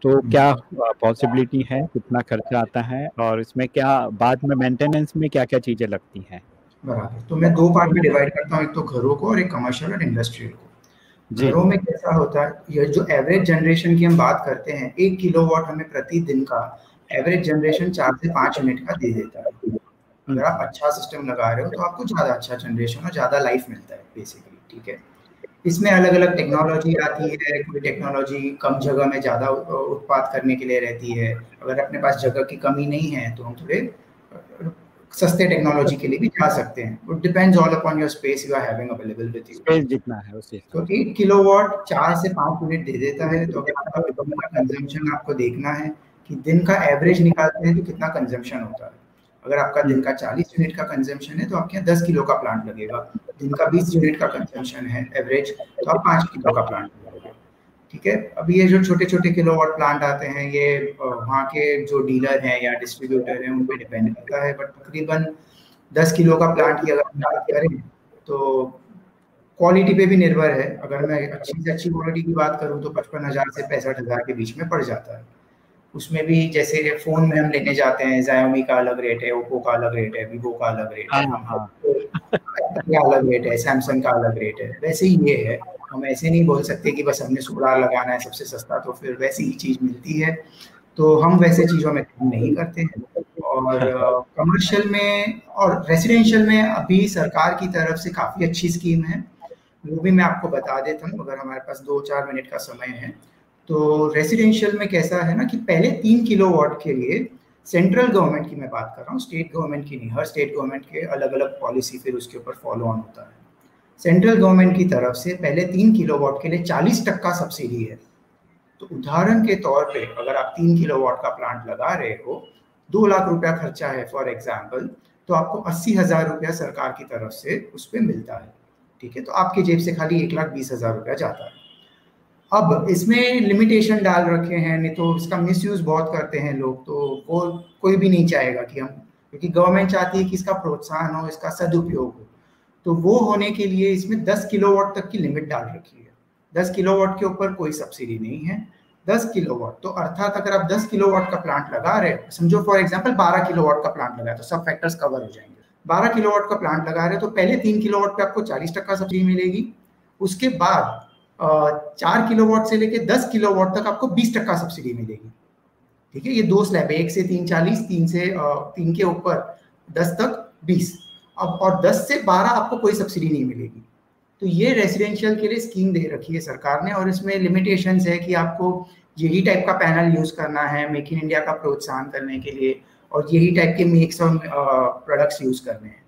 तो हम्म। क्या पॉसिबिलिटी है? कितना खर्चा आता है? और इसमें क्या बाद में मेंटेनेंस में क्या क्या चीज़ें लगती हैं? बराबर। तो मैं दो पार्ट में डिवाइड करता हूँ एक तो घरों को और एक कमर्शियल और इंडस्ट्रियल को। घरों में कैसा होता है? ये जो एवरेज जनरेशन की हम बात करते हैं एक किलो वॉट हमें प्रतिदिन का एवरेज जनरेशन चार से पाँच यूनिट का दे देता है। अगर आप अच्छा सिस्टम लगा रहे हो तो आपको ज़्यादा अच्छा जनरेशन और ज़्यादा लाइफ मिलता है बेसिकली ठीक है? इसमें अलग अलग टेक्नोलॉजी आती है कोई टेक्नोलॉजी कम जगह में ज़्यादा उत्पाद करने के लिए रहती है। अगर अपने पास जगह की कमी नहीं है तो हम थोड़े सस्ते टेक्नोलॉजी के लिए भी जा सकते हैं। It depends all upon your space you are having available with you space जितना है उसे तो 1 किलोवाट 4 से 5 यूनिट दे देता है तो अगर आपका कंजम्पशन आपको देखना है कि दिन का एवरेज निकालते हैं तो कितना कंजम्पशन होता है। अगर आपका दिन का 40 यूनिट का कंजम्पशन है तो आपके यहाँ 10 किलो का प्लांट लगेगा। दिन का 20 यूनिट का कंजम्पशन है एवरेज तो आप पाँच किलो का प्लांट ठीक है? अब ये जो छोटे छोटे किलो वाट प्लांट आते हैं ये वहाँ के जो डीलर हैं या डिस्ट्रीब्यूटर हैं उन पर डिपेंड करता है। बट तकरीबन दस किलो का प्लांट की अगर बात करें तो क्वालिटी पे भी निर्भर है। अगर मैं अच्छी से अच्छी क्वालिटी की बात करूँ तो पचपन हज़ार से पैंसठ हज़ार के बीच में पड़ जाता है। उसमें भी जैसे फ़ोन में हम लेने जाते हैं जायोमी का अलग रेट है ओप्पो का अलग रेट है वीवो का अलग रेट है। हाँ, हाँ। अलग रेट है सैमसंग का अलग रेट है। वैसे ही ये है। हम ऐसे नहीं बोल सकते कि बस हमने सोलर लगाना है सबसे सस्ता तो फिर वैसी ही चीज़ मिलती है। तो हम वैसे चीज़ों में काम नहीं करते हैं। और कमर्शियल में और रेसिडेंशियल में अभी सरकार की तरफ़ से काफ़ी अच्छी स्कीम है। वो भी मैं आपको बता देता हूँ अगर हमारे पास दो चार मिनट का समय है। तो रेसिडेंशियल में कैसा है ना कि पहले तीन किलो वाट के लिए सेंट्रल गवर्नमेंट की मैं बात कर रहा हूँ स्टेट गवर्नमेंट की नहीं हर स्टेट गवर्नमेंट के अलग अलग पॉलिसी फिर उसके ऊपर फॉलो ऑन होता है। सेंट्रल गवर्नमेंट की तरफ़ से पहले तीन किलो वाट के लिए चालीस टक्का सब्सिडी है। तो उदाहरण के तौर पे अगर आप तीन किलो वाट का प्लांट लगा रहे हो, दो लाख रुपया खर्चा है फॉर एग्ज़ाम्पल तो आपको अस्सी हज़ार रुपया सरकार की तरफ़ से उस पर मिलता है। ठीक है? तो आपके जेब से खाली एक लाख बीस हज़ार रुपया जाता है। अब इसमें लिमिटेशन डाल रखे हैं, नहीं तो इसका मिसयूज बहुत करते हैं लोग तो वो कोई भी नहीं चाहेगा कि हम, क्योंकि गवर्नमेंट चाहती है कि इसका प्रोत्साहन हो, इसका सदुपयोग हो। तो वो होने के लिए इसमें 10 किलोवाट तक की लिमिट डाल रखी है। 10 किलोवाट के ऊपर कोई सब्सिडी नहीं है। 10 किलोवाट तो अर्थात अगर आप 10 किलोवाट का प्लांट लगा रहे समझो फॉर एग्जांपल 12 किलोवाट का प्लांट लगा तो सब फैक्टर्स कवर हो जाएँगे। 12 किलोवाट का प्लांट लगा रहे हो तो पहले तीन किलोवाट पे आपको चालीस टक्का सब्सिडी मिलेगी। उसके बाद चार किलोवाट से लेके दस किलोवाट तक आपको बीस टक्का सब्सिडी मिलेगी। ठीक है? ये दो स्लैब है, एक से तीन चालीस, तीन से तीन के ऊपर दस तक बीस। अब, और दस से बारह आपको कोई सब्सिडी नहीं मिलेगी। तो ये रेजिडेंशियल के लिए स्कीम दे रखी है सरकार ने और इसमें लिमिटेशन है कि आपको यही टाइप का पैनल यूज़ करना है मेक इन इंडिया का प्रोत्साहन करने के लिए और यही टाइप के मेक्स और प्रोडक्ट्स यूज़ करने हैं।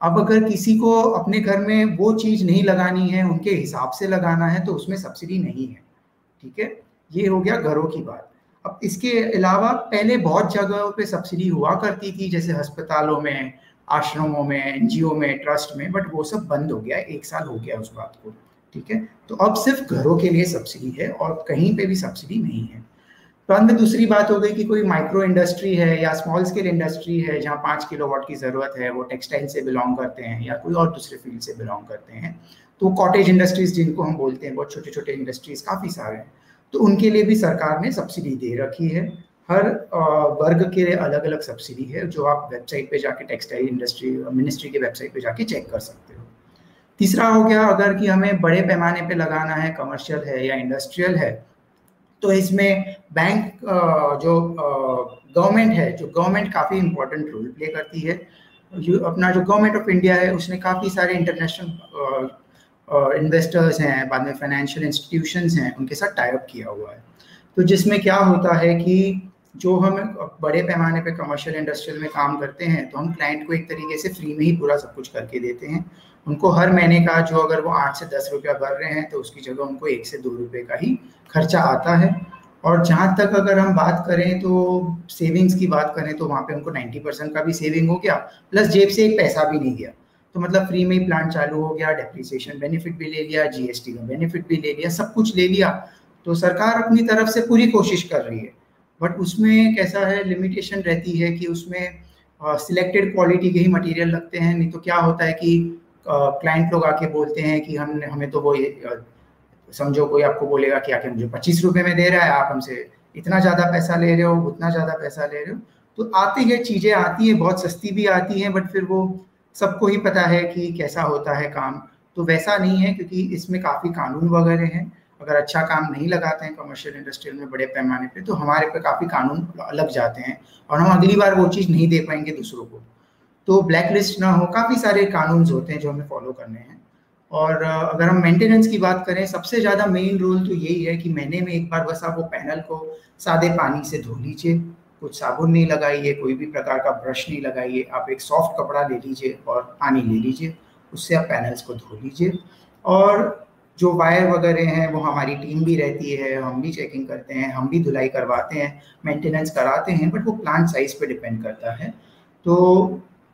अब अगर किसी को अपने घर में वो चीज़ नहीं लगानी है, उनके हिसाब से लगाना है तो उसमें सब्सिडी नहीं है। ठीक है? ये हो गया घरों की बात। अब इसके अलावा पहले बहुत जगहों पे सब्सिडी हुआ करती थी, जैसे अस्पतालों में आश्रमों में, एनजीओ में, ट्रस्ट में बट वो सब बंद हो गया, एक साल हो गया उस बात को, ठीक है? तो अब सिर्फ़ घरों के लिए सब्सिडी है और कहीं पे भी सब्सिडी नहीं है। तो अंदर दूसरी बात हो गई कि कोई माइक्रो इंडस्ट्री है या स्मॉल स्केल इंडस्ट्री है जहाँ पाँच किलो वाट की ज़रूरत है, वो टेक्सटाइल से बिलोंग करते हैं या कोई और दूसरे फ़ील्ड से बिलोंग करते हैं तो कॉटेज इंडस्ट्रीज़ जिनको हम बोलते हैं, बहुत छोटे छोटे इंडस्ट्रीज़ काफ़ी सारे हैं तो उनके लिए भी सरकार ने सब्सिडी दे रखी है। हर वर्ग के अलग अलग सब्सिडी है, जो आप वेबसाइट पे जाके टेक्सटाइल इंडस्ट्री मिनिस्ट्री के वेबसाइट पे जाके चेक कर सकते हो। तीसरा हो गया, अगर कि हमें बड़े पैमाने पे लगाना है कमर्शियल है या इंडस्ट्रियल है तो इसमें बैंक जो गवर्नमेंट है, जो गवर्नमेंट काफ़ी इंपॉर्टेंट रोल प्ले करती है। अपना जो गवर्नमेंट ऑफ़ इंडिया है, उसने काफ़ी सारे इंटरनेशनल इन्वेस्टर्स हैं, बाद में फाइनेंशियल इंस्टीट्यूशंस हैं, उनके साथ टाइप किया हुआ है। तो जिसमें क्या होता है कि जो हम बड़े पैमाने पे कमर्शियल इंडस्ट्रियल में काम करते हैं तो हम क्लाइंट को एक तरीके से फ्री में ही पूरा सब कुछ करके देते हैं। उनको हर महीने का जो अगर वो आठ से दस रुपया भर रहे हैं तो उसकी जगह उनको एक से दो रुपये का ही खर्चा आता है। और जहाँ तक अगर हम बात करें तो सेविंग्स की बात करें तो वहाँ पे उनको 90 परसेंट का भी सेविंग हो गया प्लस जेब से एक पैसा भी नहीं गया। तो मतलब फ्री में ही प्लान चालू हो गया डेप्रिसिएशन बेनिफिट भी ले लिया जीएसटी का बेनिफिट भी ले लिया, सब कुछ ले लिया। तो सरकार अपनी तरफ़ से पूरी कोशिश कर रही है। बट उसमें कैसा है लिमिटेशन रहती है कि उसमें सिलेक्टेड क्वालिटी के ही मटेरियल लगते हैं। नहीं तो क्या होता है कि क्लाइंट लोग आके बोलते हैं कि हम, हमें तो वो समझो कोई आपको बोलेगा कि आके मुझे पच्चीस रुपये में दे रहा है, आप हमसे इतना ज़्यादा पैसा ले रहे हो, उतना ज़्यादा पैसा ले रहे हो। तो आती है, चीज़ें आती हैं, बहुत सस्ती भी आती हैं बट फिर वो सबको ही पता है कि कैसा होता है काम। तो वैसा नहीं है, क्योंकि इसमें काफ़ी कानून वगैरह हैं। अगर अच्छा काम नहीं लगाते हैं कमर्शियल इंडस्ट्रियल में बड़े पैमाने पे तो हमारे पे काफ़ी कानून लग जाते हैं और हम अगली बार वो चीज़ नहीं दे पाएँगे दूसरों को। तो ब्लैक लिस्ट ना हो, काफ़ी सारे कानून होते हैं जो हमें फॉलो करने हैं। और अगर हम मेंटेनेंस की बात करें, सबसे ज़्यादा मेन रोल तो यही है कि महीने में एक बार बस आप वो पैनल को सादे पानी से धो लीजिए। कुछ साबुन नहीं लगाइए, कोई भी प्रकार का ब्रश नहीं लगाइए। आप एक सॉफ्ट कपड़ा ले लीजिए और पानी ले लीजिए। उससे आप पैनल्स को धो लीजिए। और जो वायर वगैरह हैं, वो हमारी टीम भी रहती है, हम भी चेकिंग करते हैं, हम भी धुलाई करवाते हैं मेंटेनेंस कराते हैं बट वो प्लांट साइज़ पे डिपेंड करता है। तो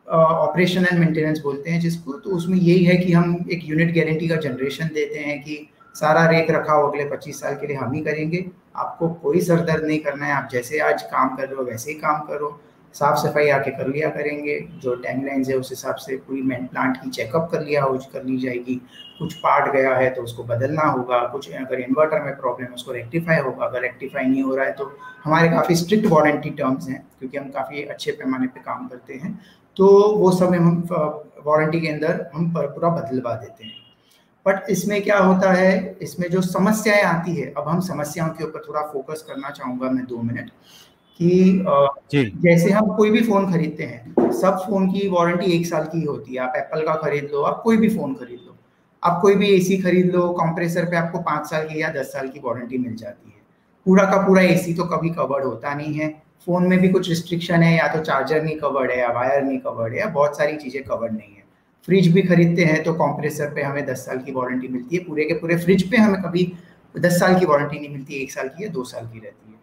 ऑपरेशन एंड मेंटेनेंस बोलते हैं जिसको तो उसमें यही है कि हम एक यूनिट गारंटी का जनरेशन देते हैं कि सारा रेक रखाव अगले 25 साल के लिए हम ही करेंगे। आपको कोई सर दर्द नहीं करना है, आप जैसे आज काम कर रहे हो, वैसे ही काम करो। साफ़ सफ़ाई आके कर लिया करेंगे। जो टाइम लाइन्स है, उस हिसाब से पूरी मेन प्लांट की चेकअप कर लिया हो कर ली जाएगी। कुछ पार्ट गया है तो उसको बदलना होगा। कुछ अगर इन्वर्टर में प्रॉब्लम है, उसको रेक्टिफाई होगा। अगर रेक्टिफाई नहीं हो रहा है तो हमारे काफ़ी स्ट्रिक्ट वारंटी टर्म्स हैं, क्योंकि हम काफ़ी अच्छे पैमाने पे काम करते हैं। तो वो सब हम वारंटी के अंदर हम पूरा बदलवा देते हैं। बट इसमें क्या होता है? इसमें जो समस्याएँ आती है, अब हम समस्याओं के ऊपर थोड़ा फोकस करना चाहूँगा मैं दो मिनट कि जैसे हम कोई भी फ़ोन खरीदते हैं सब फ़ोन की वारंटी एक साल की होती है। आप एप्पल का खरीद लो आप कोई भी फ़ोन खरीद लो। आप कोई भी एसी खरीद लो कंप्रेसर पे आपको पाँच साल की या दस साल की वारंटी मिल जाती है। पूरा का पूरा एसी तो कभी कवर्ड होता नहीं है। फ़ोन में भी कुछ रिस्ट्रिक्शन है या तो चार्जर नहीं कवर्ड है या वायर नहीं कवर्ड है या बहुत सारी चीज़ें कवर्ड नहीं है। फ्रिज भी खरीदते हैं तो कॉम्प्रेसर पे हमें दस साल की वारंटी मिलती है। पूरे के पूरे फ्रिज पे हमें कभी दस साल की वारंटी नहीं मिलती एक साल की या दो साल की रहती है।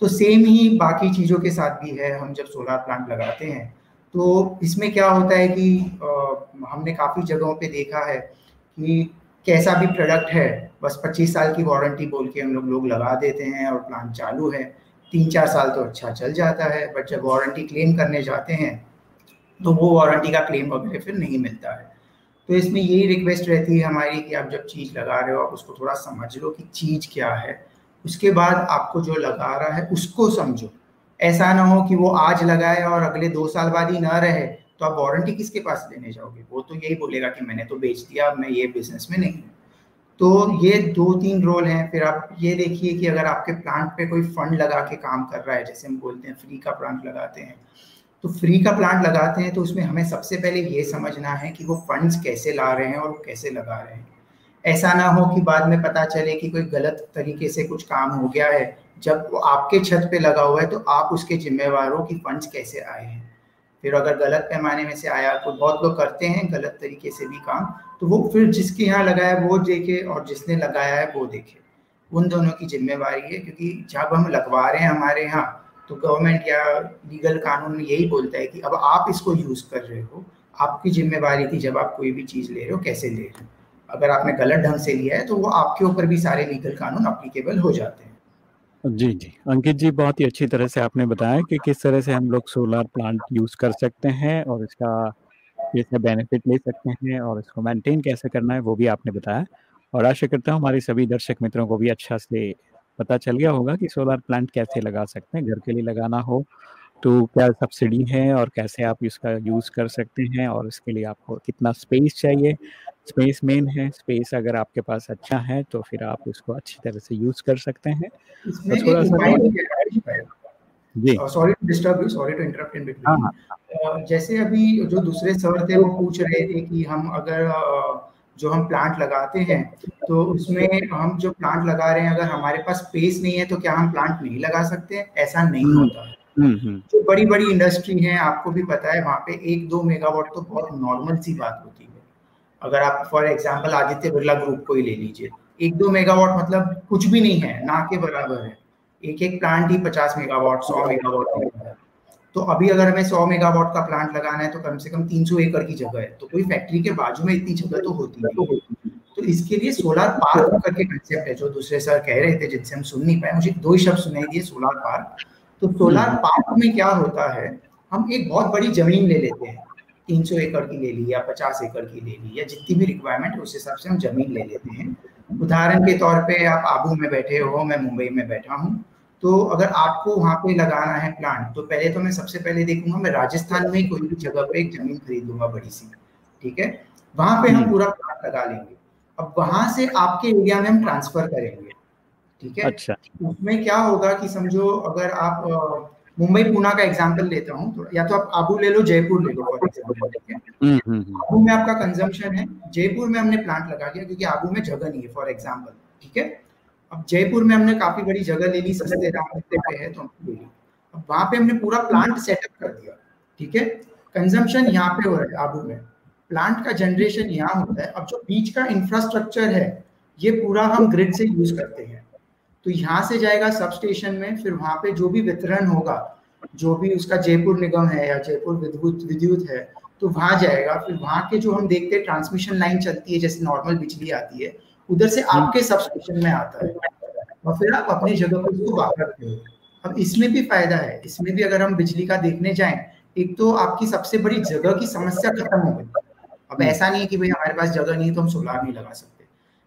तो सेम ही बाकी चीज़ों के साथ भी है हम जब सोलर प्लांट लगाते हैं तो इसमें क्या होता है कि आ, हमने काफ़ी जगहों पे देखा है कि कैसा भी प्रोडक्ट है बस 25 साल की वारंटी बोल के हम लोग लोग लगा देते हैं और प्लांट चालू है। तीन चार साल तो अच्छा चल जाता है बट जब वारंटी क्लेम करने जाते हैं तो वो वारंटी का क्लेम वगैरह फिर नहीं मिलता है। तो इसमें यही रिक्वेस्ट रहती है हमारी कि आप जब चीज़ लगा रहे हो आप उसको थोड़ा समझ लो कि चीज़ क्या है। उसके बाद आपको जो लगा रहा है, उसको समझो। ऐसा ना हो कि वो आज लगाए और अगले दो साल बाद ही ना रहे तो आप वारंटी किसके पास लेने जाओगे? वो तो यही बोलेगा कि मैंने तो बेच दिया मैं ये बिज़नेस में नहीं हूँ। तो ये दो तीन रोल हैं। फिर आप ये देखिए कि अगर आपके प्लांट पे कोई फंड लगा के काम कर रहा है, जैसे हम बोलते हैं फ्री का प्लांट लगाते हैं तो फ्री का प्लांट लगाते हैं तो उसमें हमें सबसे पहले ये समझना है कि वो फंड्स कैसे ला रहे हैं और कैसे लगा रहे हैं। ऐसा ना हो कि बाद में पता चले कि कोई गलत तरीके से कुछ काम हो गया है। जब वो आपके छत पे लगा हुआ है तो आप उसके जिम्मेवार हो कि फंड्स कैसे आए हैं? फिर अगर गलत पैमाने में से आया तो बहुत लोग करते हैं गलत तरीके से भी काम तो वो फिर जिसके यहाँ लगाया है, वो देखे और जिसने लगाया है, वो देखे। उन दोनों की जिम्मेवारी है, क्योंकि जब हम लगवा रहे हैं हमारे यहाँ तो गवर्नमेंट या लीगल कानून यही बोलता है कि अब आप इसको यूज़ कर रहे हो, आपकी जिम्मेवारी थी, जब आप कोई भी चीज़ ले रहे हो, कैसे ले रहे हो? अगर आपने गलत ढंग से लिया है तो वो आपके ऊपर भी सारे लीगल कानून अप्लीकेबल हो जाते हैं। जी, जी। अंकित जी बहुत ही अच्छी तरह से आपने बताया कि किस तरह से हम लोग सोलर प्लांट यूज़ कर सकते हैं और इसका कैसे बेनिफिट ले सकते हैं और इसको मेंटेन कैसे करना है वो भी आपने बताया। और आशा करता हूँ हमारे सभी दर्शक मित्रों को भी अच्छा से पता चल गया होगा कि सोलर प्लांट कैसे लगा सकते हैं घर के लिए लगाना हो तो क्या सब्सिडी है और कैसे आप इसका यूज़ कर सकते हैं और इसके लिए आपको कितना स्पेस चाहिए। स्पेस मेन है स्पेस अगर आपके पास अच्छा है तो फिर आप उसको अच्छी तरह से यूज़ कर सकते हैं। तो थोड़ा सा sorry to disturb you sorry to interrupt in between जैसे अभी जो दूसरे सर थे वो पूछ रहे थे कि हम अगर जो हम प्लांट लगाते हैं तो उसमें हम जो प्लांट लगा रहे हैं अगर हमारे पास स्पेस नहीं है तो क्या हम प्लांट नहीं लगा सकते? ऐसा नहीं हम्म। होता। है हम्म, हम्म। जो बड़ी बड़ी इंडस्ट्री है आपको भी पता है वहाँ पे एक दो मेगावाट तो बहुत नॉर्मल सी बात होती है। अगर आप for example Aditya Birla group को ही ले लीजिए, एक दो मेगावाट मतलब कुछ भी नहीं है, ना के बराबर है। एक एक प्लांट ही पचास मेगावाट सौ मेगावाट तो अभी अगर हमें सौ मेगावाट का प्लांट लगाना है तो कम से कम तीन सौ एकड़ की जगह है। तो कोई फैक्ट्री के बाजू में इतनी जगह तो होती है। तो इसके लिए सोलर पार्क करके कंसेप्ट है, जो दूसरे सर कह रहे थे, जिनसे हम सुन नहीं पाए। मुझे दो ही शब्द सुनाई दिए सोलर पार्क तो सोलर पार्क में क्या होता है, हम एक बहुत बड़ी ज़मीन ले लेते हैं। तीन सौ एकड़ की ले ली या पचास एकड़ की ले ली या जितनी भी रिक्वायरमेंट है उस हिसाब से हम ज़मीन ले लेते हैं। उदाहरण के तौर पे आप आबू में बैठे हो मैं मुंबई में बैठा हूँ तो अगर आपको वहाँ पे लगाना है प्लांट तो पहले तो मैं सबसे पहले देखूँगा मैं राजस्थान में कोई भी जगह पर एक ज़मीन खरीद लूँगा बड़ी सी ठीक है? वहाँ पे हम हम्म। पूरा प्लांट लगा लेंगे। अब वहाँ से आपके एरिया में हम ट्रांसफ़र करेंगे ठीक है? अच्छा। उसमें क्या होगा कि समझो अगर आप मुंबई पूना का एग्ज़ाम्पल लेता हूँ तो या तो आप आबू ले लो जयपुर ले लो फॉर एग्ज़ाम्पल ठीक है? हम्म, हम्म, हम्म। आबू में आपका कंजम्पशन है जयपुर में हमने प्लांट लगा दिया क्योंकि आबू में जगह नहीं है फॉर एग्ज़ाम्पल ठीक है? अब जयपुर में हमने काफ़ी बड़ी जगह ले ली सस्ते दाम पे है तो ले ली। अब वहाँ पे हमने पूरा प्लांट सेटअप कर दिया ठीक है? कंजम्पशन यहाँ पे हो रहा है आबू में। प्लांट का जनरेशन यहाँ होता है। अब जो बीच का इंफ्रास्ट्रक्चर है ये पूरा हम ग्रिड से यूज़ करते हैं। तो यहाँ से जाएगा सब स्टेशन में फिर वहाँ पे जो भी वितरण होगा जो भी उसका जयपुर निगम है या जयपुर विद्युत विद्युत है तो वहाँ जाएगा। फिर वहाँ के जो हम देखते हैं ट्रांसमिशन लाइन चलती है जैसे नॉर्मल बिजली आती है उधर से। आपके सब स्टेशन में आता है। और फिर आप अपनी जगह पर उसको वापरते हो। अब इसमें भी फ़ायदा है। इसमें भी अगर हम बिजली का देखने जाएँ एक तो आपकी सबसे बड़ी जगह की समस्या खत्म हो गई। अब हम्म। ऐसा नहीं है कि भाई हमारे पास जगह नहीं है तो हम सोलार नहीं लगा सकते।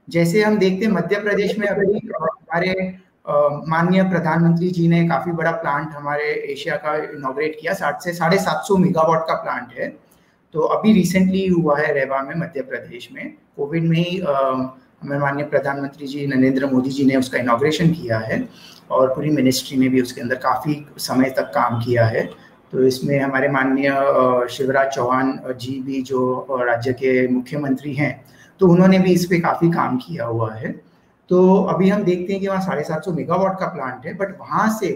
जैसे हम देखते हैं, मध्य प्रदेश में अभी हमारे माननीय प्रधानमंत्री जी ने काफ़ी बड़ा प्लांट हमारे एशिया का इनोग्रेट किया, साठ से साढ़े सात सौ मेगावाट का प्लांट है। तो अभी रिसेंटली हुआ है रेवा में, मध्य प्रदेश में। कोविड में ही हमारे माननीय प्रधानमंत्री जी नरेंद्र मोदी जी ने उसका इनोग्रेशन किया है और पूरी मिनिस्ट्री ने भी उसके अंदर काफ़ी समय तक काम किया है। तो इसमें हमारे माननीय शिवराज चौहान जी भी जो राज्य के मुख्यमंत्री हैं तो उन्होंने भी इस पर काफ़ी काम किया हुआ है। तो अभी हम देखते हैं कि वहाँ साढ़े सात सौ मेगावाट का प्लांट है बट वहाँ से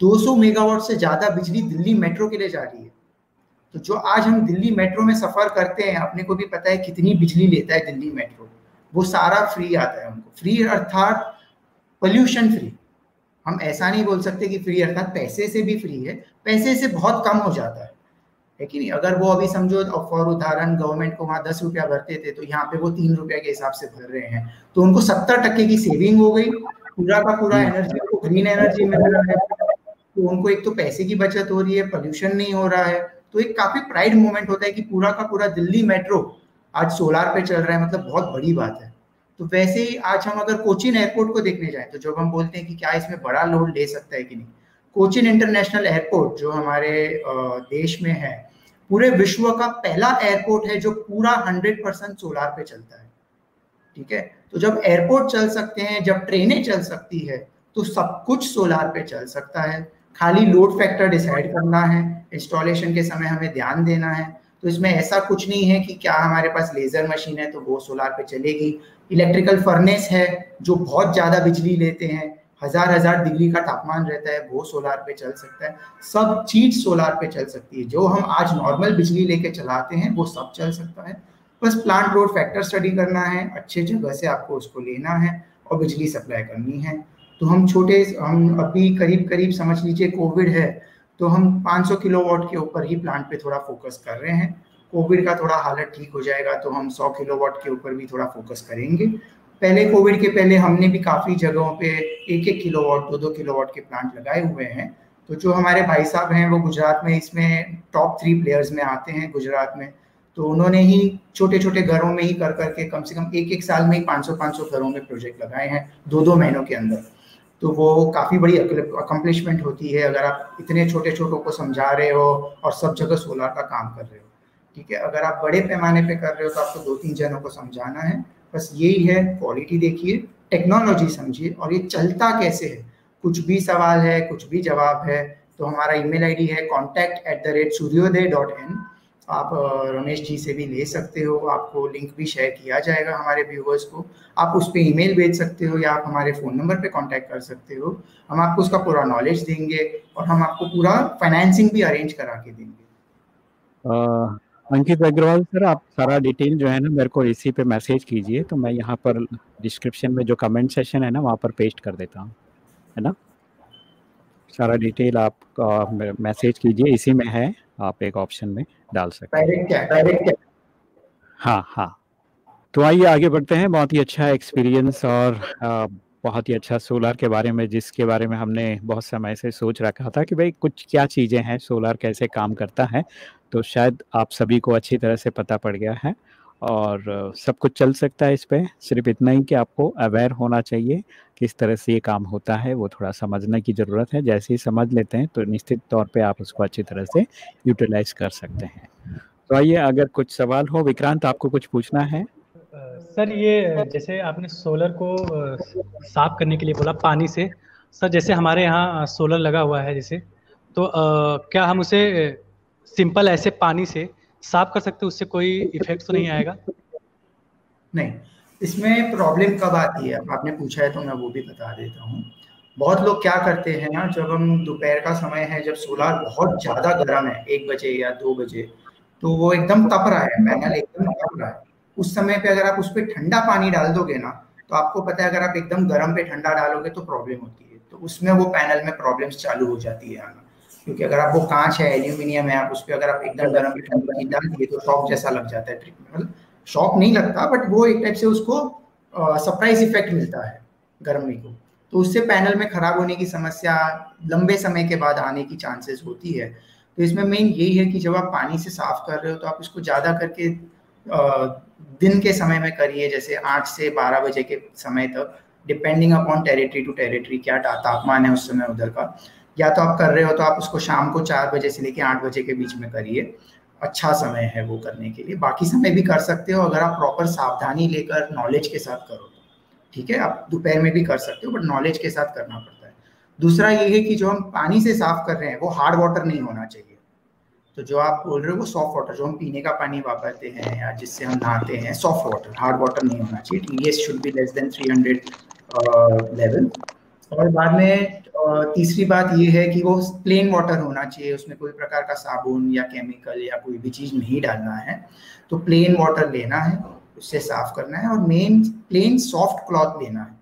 200 मेगावाट से ज़्यादा बिजली दिल्ली मेट्रो के लिए जा रही है। तो जो आज हम दिल्ली मेट्रो में सफ़र करते हैं अपने को भी पता है कितनी बिजली लेता है दिल्ली मेट्रो। वो सारा फ्री आता है हमको। फ्री अर्थात पोल्यूशन फ्री हम ऐसा नहीं बोल सकते कि फ्री अर्थात पैसे से भी फ्री है। पैसे से बहुत कम हो जाता है। है कि नहीं? अगर वो अभी समझो फॉर उदाहरण गवर्नमेंट को वहाँ दस रुपया भरते थे तो यहाँ पे वो तीन रुपया के हिसाब से भर रहे हैं। तो उनको सत्तर टक्के की सेविंग हो गई। पूरा का पूरा एनर्जी को ग्रीन एनर्जी मिल रहा है। तो उनको एक तो पैसे की बचत हो रही है पोल्यूशन नहीं हो रहा है। तो एक काफ़ी प्राइड मोमेंट होता है कि पूरा का पूरा दिल्ली मेट्रो आज सोलार पे चल रहा है मतलब बहुत बड़ी बात है। तो वैसे ही आज हम अगर कोचिन एयरपोर्ट को देखने जाए तो जब हम बोलते हैं कि क्या इसमें बड़ा लोड ले सकता है कि नहीं? कोचिन इंटरनेशनल एयरपोर्ट, जो हमारे देश में है, पूरे विश्व का पहला एयरपोर्ट है जो पूरा हंड्रेड परसेंट सोलार पे चलता है। ठीक है? तो जब एयरपोर्ट चल सकते हैं, जब ट्रेनें चल सकती है तो सब कुछ सोलार पे चल सकता है। खाली लोड फैक्टर डिसाइड करना है, इंस्टॉलेशन के समय हमें ध्यान देना है। तो इसमें ऐसा कुछ नहीं है कि क्या हमारे पास लेजर मशीन है तो वो सोलार पे चलेगी। इलेक्ट्रिकल फर्नेस है, जो बहुत ज़्यादा बिजली लेते हैं हज़ार हज़ार डिग्री का तापमान रहता है, वो सोलार पे चल सकता है, सब चीज़ सोलार पे चल सकती है। जो हम आज नॉर्मल बिजली लेके चलाते हैं, वो सब चल सकता है। बस प्लांट लोड फैक्टर स्टडी करना है, अच्छे जगह से आपको उसको लेना है और बिजली सप्लाई करनी है। तो हम छोटे, हम अभी करीब करीब समझ लीजिए कोविड है तो हम 500 किलोवाट के ऊपर ही प्लांट पे थोड़ा फोकस कर रहे हैं। कोविड का थोड़ा हालत ठीक हो जाएगा तो हम 100 किलोवाट के ऊपर भी थोड़ा फोकस करेंगे। पहले कोविड के पहले हमने भी काफ़ी जगहों पे एक एक किलो वाट दो दो किलो वाट के प्लांट लगाए हुए हैं। तो जो हमारे भाई साहब हैं, वो गुजरात में इसमें टॉप थ्री प्लेयर्स में आते हैं गुजरात में। तो उन्होंने ही छोटे छोटे घरों में ही कर करके कम से कम एक एक साल में ही 500 500 घरों में प्रोजेक्ट लगाए हैं दो दो महीनों के अंदर। तो वो काफ़ी बड़ी अकम्पलिशमेंट होती है अगर आप इतने छोटे छोटों को समझा रहे हो और सब जगह सोलर का काम कर रहे हो। ठीक है? अगर आप बड़े पैमाने पे कर रहे हो तो आपको दो तीन जनों को समझाना है। बस यही है क्वालिटी देखिए टेक्नोलॉजी समझिए, और ये चलता कैसे है? कुछ भी सवाल है, कुछ भी जवाब है तो हमारा ईमेल आईडी है contact at the rate Suryoday dot in आप रमेश जी से भी ले सकते हो, आपको लिंक भी शेयर किया जाएगा हमारे व्यूवर्स को। आप उस पर ईमेल भेज सकते हो या आप हमारे फ़ोन नंबर पे कांटेक्ट कर सकते हो। हम आपको उसका पूरा नॉलेज देंगे और हम आपको पूरा फाइनेंसिंग भी अरेंज करा के देंगे। अंकित अग्रवाल सर आप सारा डिटेल जो है ना मेरे को इसी पे मैसेज कीजिए तो मैं यहाँ पर डिस्क्रिप्शन में जो कमेंट सेशन है ना वहाँ पर पेस्ट कर देता हूँ है ना? सारा डिटेल आप मैसेज कीजिए इसी में है आप एक ऑप्शन में डाल सकते हैं। हाँ हाँ। तो आइए आगे बढ़ते हैं बहुत ही अच्छा एक्सपीरियंस और आ, बहुत ही अच्छा सोलर के बारे में जिसके बारे में हमने बहुत समय से सोच रखा था कि भाई कुछ क्या चीज़ें हैं सोलर कैसे काम करता है तो शायद आप सभी को अच्छी तरह से पता पड़ गया है और सब कुछ चल सकता है इस पर सिर्फ़ इतना ही कि आपको अवेयर होना चाहिए किस तरह से ये काम होता है वो थोड़ा समझने की ज़रूरत है। जैसे ही समझ लेते हैं तो निश्चित तौर पे आप उसको अच्छी तरह से यूटिलाइज कर सकते हैं। तो आइए अगर कुछ सवाल हो विक्रांत आपको कुछ पूछना है? सर ये जैसे आपने सोलर को साफ़ करने के लिए बोला पानी से सर जैसे हमारे यहाँ सोलर लगा हुआ है जैसे तो आ, क्या हम उसे सिंपल ऐसे पानी से साफ़ कर सकते उससे कोई इफ़ेक्ट तो नहीं आएगा? नहीं, इसमें प्रॉब्लम कब आती है? आपने पूछा है तो मैं वो भी बता देता हूँ। बहुत लोग क्या करते हैं ना, जब हम दोपहर का समय है, जब सोलार बहुत ज़्यादा गर्म है, एक बजे या दो बजे तो वो एकदम तप रहा है पैनल एकदम तप रहा है। उस समय पे अगर आप उस पर ठंडा पानी डाल दोगे ना तो आपको पता है अगर आप एकदम गर्म पे ठंडा डालोगे तो प्रॉब्लम होती है। तो उसमें वो पैनल में प्रॉब्लम्स चालू हो जाती है आना। क्योंकि अगर आप वो कांच है एल्यूमिनियम है, आप उस पर अगर आप एकदम गर्म ठंडा डाल दिए तो शॉक जैसा लग जाता है ट्रिक मतलब शॉक नहीं लगता बट वो एक टाइप से उसको सरप्राइज़ इफ़ेक्ट मिलता है गर्मी को। तो उससे पैनल में खराब होने की समस्या लंबे समय के बाद आने की चांसेस होती है। तो इसमें मेन यही है कि जब आप पानी से साफ़ कर रहे हो तो आप इसको ज़्यादा करके दिन के समय में करिए, जैसे आठ से बारह बजे के समय तक depending upon territory to territory क्या तापमान है उस समय उधर का। या तो आप कर रहे हो तो आप उसको शाम को चार बजे से लेके आठ बजे के बीच में करिए। अच्छा समय है वो करने के लिए। बाकी समय भी कर सकते हो अगर आप प्रॉपर सावधानी लेकर नॉलेज के साथ करो तो। ठीक है? आप दोपहर में भी कर सकते हो बट नॉलेज के साथ करना पड़ता है। दूसरा ये है कि जो हम पानी से साफ़ कर रहे हैं, वो हार्ड वाटर नहीं होना चाहिए। तो जो आप बोल रहे हो वो सॉफ्ट वाटर जो हम पीने का पानी वापरते हैं या जिससे हम नहाते हैं सॉफ्ट वाटर हार्ड वाटर नहीं होना चाहिए। T S should be less than three hundred level और बाद में तीसरी बात ये है कि वो प्लेन वाटर होना चाहिए, उसमें कोई प्रकार का साबुन या केमिकल या कोई भी चीज़ नहीं डालना है। तो प्लेन वाटर लेना है, उससे साफ़ करना है और मेन प्लेन सॉफ्ट क्लॉथ लेना है।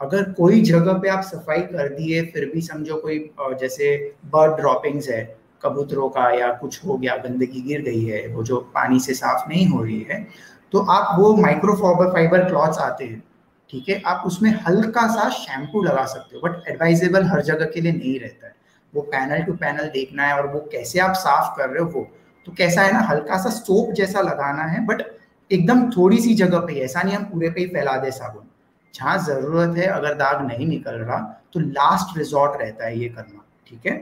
अगर कोई जगह पे आप सफ़ाई कर दिए फिर भी समझो कोई जैसे बर्ड ड्रॉपिंग्स है, कबूतरों का या कुछ हो गया, गंदगी गिर गई है, वो जो पानी से साफ़ नहीं हो रही है तो आप वो माइक्रोफाइबर फाइबर क्लॉथ्स आते हैं ठीक है? आप उसमें हल्का सा शैम्पू लगा सकते हो बट एडवाइजेबल हर जगह के लिए नहीं रहता है। वो पैनल टू पैनल देखना है और वो कैसे आप साफ़ कर रहे हो, वो। तो कैसा है ना, हल्का सा सोप जैसा लगाना है बट एकदम थोड़ी सी जगह पे, ऐसा नहीं हम पूरे पे ही फैला दे साबुन। जहाँ ज़रूरत है, अगर दाग नहीं निकल रहा तो लास्ट रिजॉर्ट रहता है ये करना, ठीक है?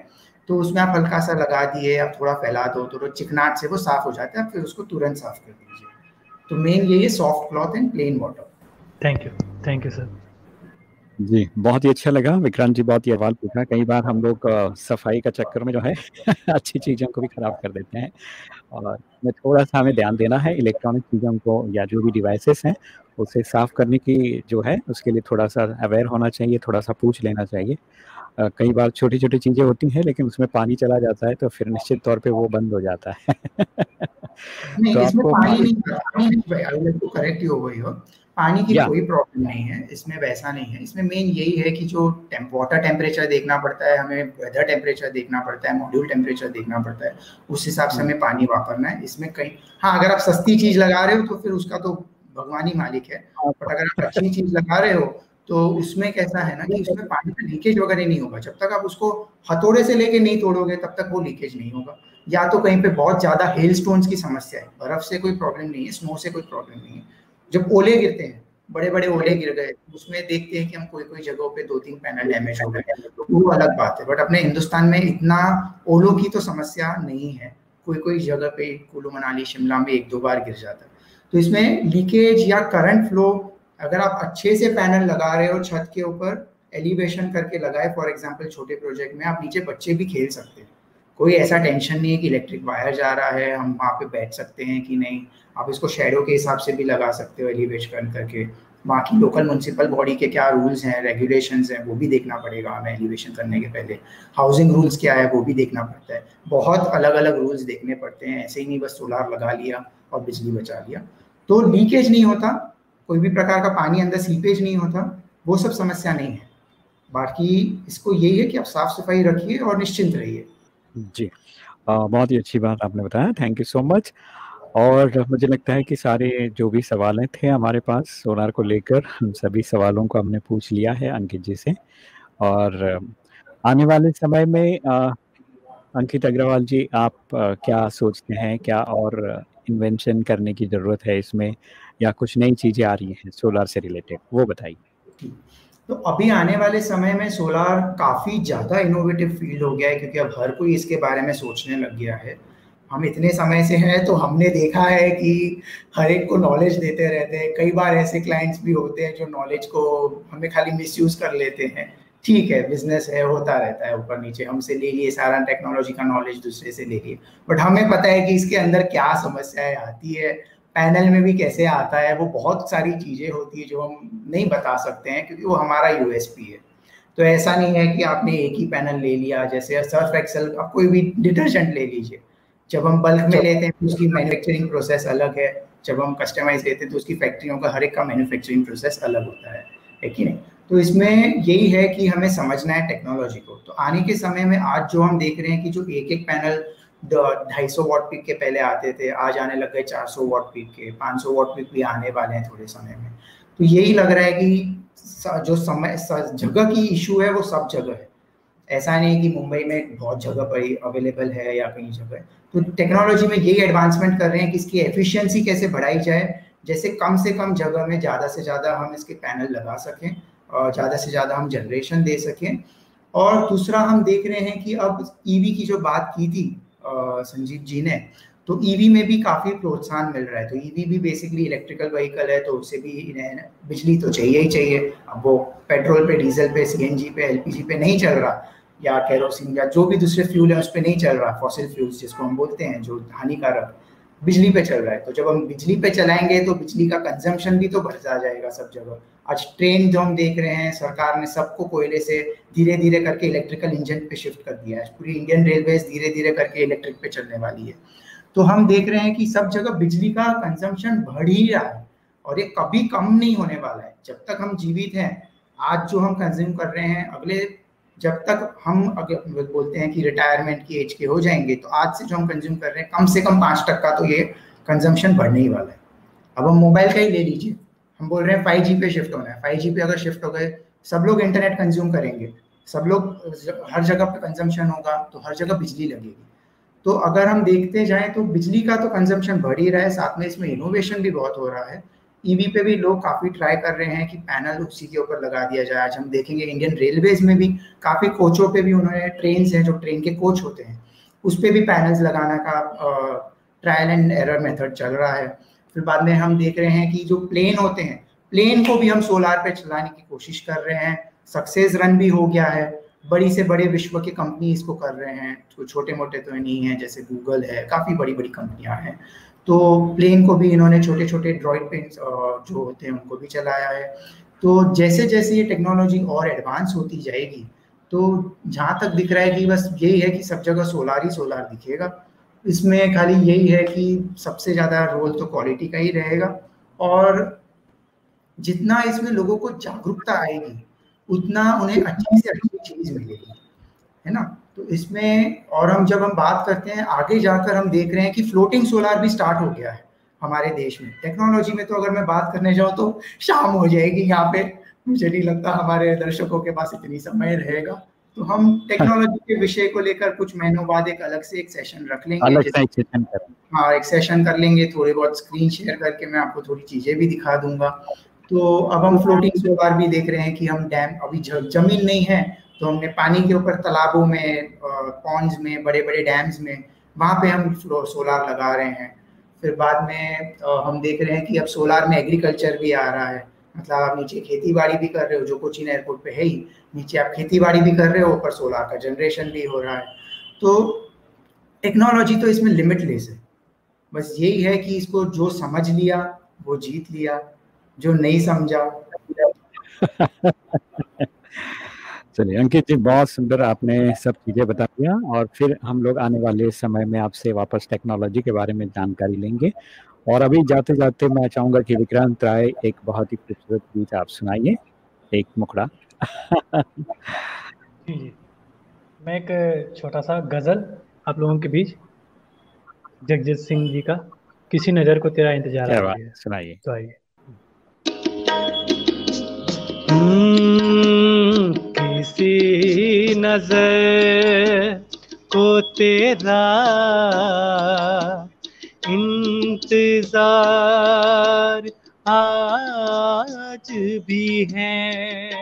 तो उसमें आप हल्का सा लगा दिए, आप थोड़ा फैला दो तो चिकनाट से वो साफ़ हो जाता है फिर उसको तुरंत साफ़ कर दीजिए। तो मेन ये है soft cloth and plain water thank you thank you sir जी बहुत ही अच्छा लगा विक्रांत जी बहुत ही सवाल पूछा कई बार हम लोग सफ़ाई का चक्कर में जो है अच्छी चीज़ों को भी खराब कर देते हैं और मैं थोड़ा सा हमें ध्यान देना है इलेक्ट्रॉनिक चीज़ों को या जो भी डिवाइसेस हैं उसे साफ़ करने की जो है उसके लिए थोड़ा सा अवेयर होना चाहिए थोड़ा सा पूछ लेना चाहिए कई बार छोटी छोटी चीज़ें होती हैं लेकिन उसमें पानी चला जाता है तो फिर निश्चित तौर पे वो बंद हो जाता है नहीं, तो आपको पानी ही हो हो की कोई प्रॉब्लम नहीं है इसमें वैसा नहीं है। इसमें मेन यही है कि जो वाटर टेम्परेचर देखना पड़ता है हमें वेदर टेम्परेचर देखना पड़ता है मॉड्यूल टेम्परेचर देखना पड़ता है उस हिसाब से हमें पानी वापरना है। इसमें कहीं हाँ अगर आप सस्ती चीज़ लगा रहे हो तो फिर उसका तो भगवान ही मालिक है। बट अगर आप अच्छी चीज़ लगा रहे हो तो उसमें कैसा है ना कि उसमें पानी का लीकेज वगैरह नहीं होगा। जब तक आप उसको हथौड़े से लेके नहीं तोड़ोगे तब तक वो लीकेज नहीं होगा। या तो कहीं पे बहुत ज़्यादा हेल स्टोन्स की समस्या है बर्फ़ से कोई प्रॉब्लम नहीं है स्नो से कोई प्रॉब्लम नहीं है। जब ओले गिरते हैं बड़े बड़े ओले गिर गए, उसमें देखते हैं कि हम कोई कोई जगहों पे दो तीन पैनल डैमेज हो गए। तो वो अलग बात है बट अपने हिंदुस्तान में इतना ओलों की तो समस्या नहीं है। कोई कोई जगह पे कुल्लू, मनाली, शिमला में एक दो बार गिर जाता है। तो इसमें लीकेज या करंट फ्लो अगर आप अच्छे से पैनल लगा रहे हो छत के ऊपर एलिवेशन करके लगाए फॉर एग्ज़ाम्पल छोटे प्रोजेक्ट में, आप नीचे बच्चे भी खेल सकते हैं। कोई ऐसा टेंशन नहीं है कि इलेक्ट्रिक वायर जा रहा है हम वहाँ पे बैठ सकते हैं कि नहीं। आप इसको शेडो के हिसाब से भी लगा सकते हो एलिवेशन करके। बाकी लोकल म्यूनसिपल बॉडी के क्या रूल्स हैं रेगुलेशंस हैं वो भी देखना पड़ेगा हमें एलिवेशन करने के पहले। हाउसिंग रूल्स क्या है वो भी देखना पड़ता है। बहुत अलग अलग रूल्स देखने पड़ते हैं। ऐसे ही नहीं बस सोलार लगा लिया और बिजली बचा लिया। तो लीकेज नहीं होता कोई भी प्रकार का पानी अंदर सीपेज नहीं होता वो सब समस्या नहीं है। बाकी इसको यही है कि आप साफ़ सफ़ाई रखिए और निश्चिंत रहिए। जी। आ, बहुत ही अच्छी बात आपने बताया थैंक यू सो मच और मुझे लगता है कि सारे जो भी सवाल थे हमारे पास सोनार को लेकर हम सभी सवालों को हमने पूछ लिया है अंकित जी से। और आने वाले समय में अंकित अग्रवाल जी आप क्या सोचते हैं? क्या और इन्वेंशन करने की ज़रूरत है इसमें? या कुछ नई चीज़ें आ रही हैं सोलार से रिलेटेड वो बताइए। तो अभी आने वाले समय में सोलार काफ़ी ज़्यादा इनोवेटिव फ़ील्ड हो गया है, क्योंकि अब हर कोई इसके बारे में सोचने लग गया है। हम इतने समय से हैं तो हमने देखा है कि हर एक को नॉलेज देते रहते हैं। कई बार ऐसे क्लाइंट्स भी होते हैं जो नॉलेज को हमें खाली मिसयूज कर लेते हैं। ठीक है बिज़नेस है, होता रहता है ऊपर नीचे। हमसे ले लिए, सारा टेक्नोलॉजी का नॉलेज दूसरे से ले लिए। बट हमें पता है कि इसके अंदर क्या समस्याएँ आती है पैनल में भी कैसे आता है वो बहुत सारी चीज़ें होती है जो हम नहीं बता सकते हैं क्योंकि वो हमारा यूएसपी है। तो ऐसा नहीं है कि आपने एक ही पैनल ले लिया जैसे सर्फ एक्सल आप कोई भी डिटर्जेंट ले लीजिए। जब हम बल्क में लेते हैं तो उसकी मैन्युफैक्चरिंग प्रोसेस अलग है। जब हम कस्टमाइज लेते हैं तो उसकी फैक्ट्रियों का हर एक का मैन्युफैक्चरिंग प्रोसेस अलग होता है है कि नहीं? तो इसमें यही है कि हमें समझना है टेक्नोलॉजी को। तो आने के समय में आज जो हम देख रहे हैं कि जो एक एक पैनल ढाई सौ वॉट पीक के पहले आते थे, आज आने लग गए चार सौ वॉट पीक के, पाँच सौ वॉट पीक भी आने वाले हैं थोड़े समय में। तो यही लग रहा है कि जो समय जगह की इशू है, वो सब जगह है। ऐसा नहीं कि मुंबई में बहुत जगह पर अवेलेबल है या कहीं जगह तो टेक्नोलॉजी में यही एडवांसमेंट कर रहे हैं कि इसकी एफिशिएंसी कैसे बढ़ाई जाए, जैसे कम से कम जगह में ज़्यादा से ज़्यादा हम इसके पैनल लगा सकें, और ज़्यादा से ज़्यादा हम जनरेशन दे सकें। और दूसरा हम देख रहे हैं कि अब ईवी e की जो बात की थी संजीव जी ने तो ईवी e में भी काफ़ी प्रोत्साहन मिल रहा है। तो ईवी e भी बेसिकली इलेक्ट्रिकल व्हीकल है तो उससे भी इन्हें, बिजली तो चाहिए ही चाहिए। अब वो पेट्रोल पे डीजल पे सीएनजी पे एलपीजी पे नहीं चल रहा, या केरोसिन या जो भी दूसरे फ्यूल है, उस पर नहीं चल रहा फॉसिल फ्यूल्स जिसको हम बोलते हैं, जो हानिकारक बिजली पे चल रहा है। तो जब हम बिजली पे चलाएँगे तो बिजली का कंजम्पशन भी तो बढ़ता जाएगा सब जगह। आज ट्रेन जो हम देख रहे हैं, सरकार ने सबको कोयले से धीरे धीरे करके इलेक्ट्रिकल इंजन पे शिफ्ट कर दिया है। पूरी इंडियन रेलवे धीरे धीरे करके इलेक्ट्रिक पे चलने वाली है। तो हम देख रहे हैं कि सब जगह बिजली का कंजम्पशन बढ़ ही रहा है और ये कभी कम नहीं होने वाला है। जब तक हम जीवित हैं, आज जो हम कंज्यूम कर रहे हैं, अगले जब तक हम अगर बोलते हैं कि रिटायरमेंट की एज के हो जाएँगे तो आज से जो हम कंज्यूम कर रहे हैं, कम से कम पाँच टक्का तो ये कंजम्पशन बढ़ने ही वाला है। अब हम मोबाइल का ही ले लीजिए। हम बोल रहे हैं फाइव जी पे शिफ्ट होना है। फाइव जी पे अगर शिफ्ट हो गए, सब लोग इंटरनेट कंज्यूम करेंगे। सब लोग, हर जगह पे कंजम्पशन होगा तो हर जगह बिजली लगेगी। तो अगर हम देखते जाएँ तो बिजली का तो कंजम्पशन बढ़ ही रहा है, साथ में इसमें इनोवेशन भी बहुत हो रहा है। ईवी पे भी लोग काफ़ी ट्राई कर रहे हैं कि पैनल उसी के ऊपर लगा दिया जाए। आज हम देखेंगे इंडियन रेलवेज में भी काफ़ी कोचों पे भी उन्होंने ट्रेन हैं जो ट्रेन के कोच होते हैं। उस पर भी पैनल्स लगाना का ट्रायल एंड एरर मेथड चल रहा है। फिर बाद में हम देख रहे हैं कि जो प्लेन होते हैं प्लेन को भी हम सोलार पे चलाने की कोशिश कर रहे हैं। सक्सेस रन भी हो गया है। बड़ी से बड़े विश्व के कंपनी इसको कर रहे हैं। तो छोटे मोटे तो नहीं है, जैसे गूगल है, काफ़ी बड़ी बड़ी कंपनियाँ हैं। तो प्लेन को भी इन्होंने छोटे छोटे ड्रॉइड पेन जो होते हैं, उनको भी चलाया है। तो जैसे जैसे ये टेक्नोलॉजी और एडवांस होती जाएगी तो जहाँ तक दिख रहा है कि बस यही है कि सब जगह सोलार ही सोलार दिखेगा। इसमें खाली यही है कि सबसे ज़्यादा रोल तो क्वालिटी का ही रहेगा और जितना इसमें लोगों को जागरूकता आएगी, उतना उन्हें अच्छी से अच्छी चीज़ मिलेगी, है ना? तो इसमें और हम जब हम बात करते हैं आगे जाकर हम देख रहे हैं कि फ्लोटिंग सोलार भी स्टार्ट हो गया है हमारे देश में। टेक्नोलॉजी में तो अगर मैं बात करने जाऊँ तो शाम हो जाएगी यहाँ पे। मुझे नहीं लगता हमारे दर्शकों के पास इतनी समय रहेगा। तो हम टेक्नोलॉजी के विषय को लेकर कुछ महीनों बाद एक अलग से एक सेशन रख लेंगे अलग से एक सेशन कर हाँ एक सेशन कर लेंगे थोड़े बहुत स्क्रीन शेयर करके मैं आपको थोड़ी चीज़ें भी दिखा दूँगा। तो अब हम फ्लोटिंग सोलार भी देख रहे हैं कि हम डैम अभी ज़मीन नहीं है तो हमने पानी के ऊपर तालाबों में पॉन्ड्स में बड़े बड़े डैम्स में वहाँ पे हम सोलार लगा रहे हैं। फिर बाद में हम देख रहे हैं कि अब सोलार में एग्रीकल्चर भी आ रहा है। मतलब आप नीचे खेती बाड़ी भी कर रहे हो जो कोचिन एयरपोर्ट पे है ही नीचे आप खेती बाड़ी भी कर रहे हो ऊपर सोलार का जनरेशन भी हो रहा है। तो टेक्नोलॉजी तो इसमें लिमिटलेस है। बस यही है कि इसको जो समझ लिया वो जीत लिया जो नहीं समझा *laughs* *laughs* चलिए अंकित जी बहुत सुंदर आपने सब चीज़ें बता दिया और फिर हम लोग आने वाले समय में आपसे वापस टेक्नोलॉजी के बारे में जानकारी लेंगे। और अभी जाते जाते मैं चाहूँगा कि विक्रांत राय एक बहुत ही खूबसूरत गीत आप सुनाइए। एक मुखड़ा। जी मैं एक छोटा सा गज़ल आप लोगों के बीच जगजीत सिंह जी का किसी नज़र को तेरा इंतज़ार सुनाइए। तो आइए। हम्म, किसी नज़र को तेरा इंतज़ार आज भी है।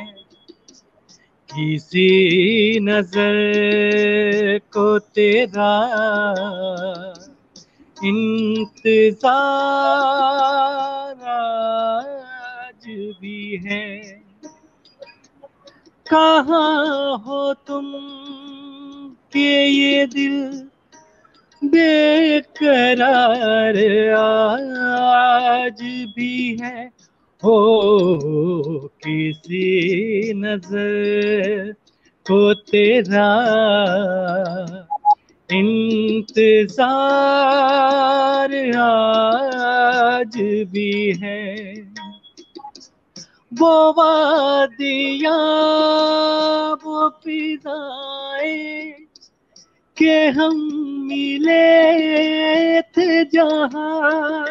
किसी नज़र को तेरा इंतज़ार आज भी है। कहाँ हो तुम के ये दिल? बेकरार आज भी है। हो किसी नज़र को तेरा इंतज़ार आज भी है। वो वादिया वो फिजाएँ के हम मिले थे जहाँ।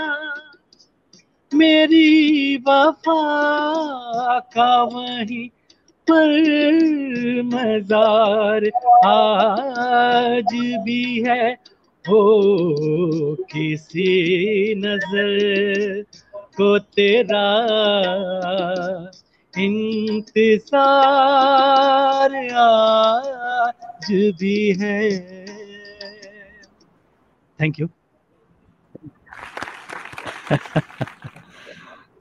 मेरी वफा का वही पर मजार आज भी है, हो किसी नज़र। को तेरा इंतज़ार आज भी है। थैंक यू *laughs*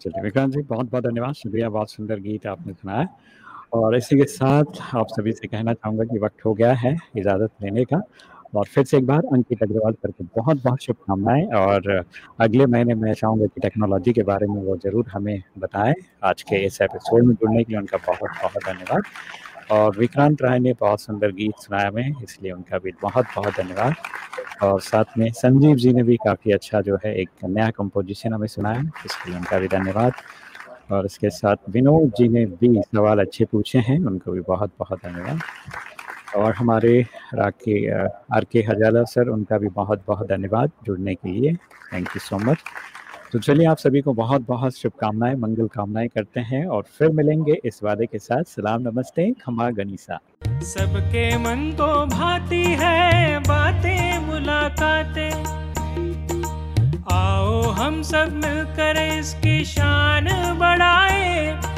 चलिए विक्रांत जी, बहुत बहुत धन्यवाद। शुक्रिया, बहुत सुंदर गीत आपने सुनाया। और इसी के साथ आप सभी से कहना चाहूँगा कि वक्त हो गया है इजाज़त लेने का। और फिर से एक बार अंकित अग्रवाल करके बहुत बहुत शुभकामनाएँ और अगले महीने मैं चाहूँगा कि टेक्नोलॉजी के बारे में वो ज़रूर हमें बताएँ। आज के इस एपिसोड में जुड़ने के लिए उनका बहुत बहुत धन्यवाद और विक्रांत राय ने बहुत सुंदर गीत सुनाया मैं इसलिए उनका भी बहुत बहुत धन्यवाद और साथ में संजीव जी ने भी काफ़ी अच्छा जो है एक नया कंपोजिशन हमें सुनाया, इसके लिए उनका भी धन्यवाद और इसके साथ विनोद जी ने भी सवाल अच्छे पूछे हैं, उनको भी बहुत बहुत धन्यवाद। और हमारे राके आर के हजाला सर, उनका भी बहुत बहुत धन्यवाद जुड़ने के लिए। थैंक यू सो मच तो चलिए आप सभी को बहुत बहुत शुभकामनाएँ, मंगल कामनाएँ करते हैं और फिर मिलेंगे इस वादे के साथ। सलाम, नमस्ते, खमा गनीसा। सबके मन तो भाती है बातें, मुलाकातें। आओ हम सब मिलकर इसकी शान बढ़ाए।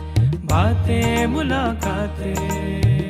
बातें मुलाकातें।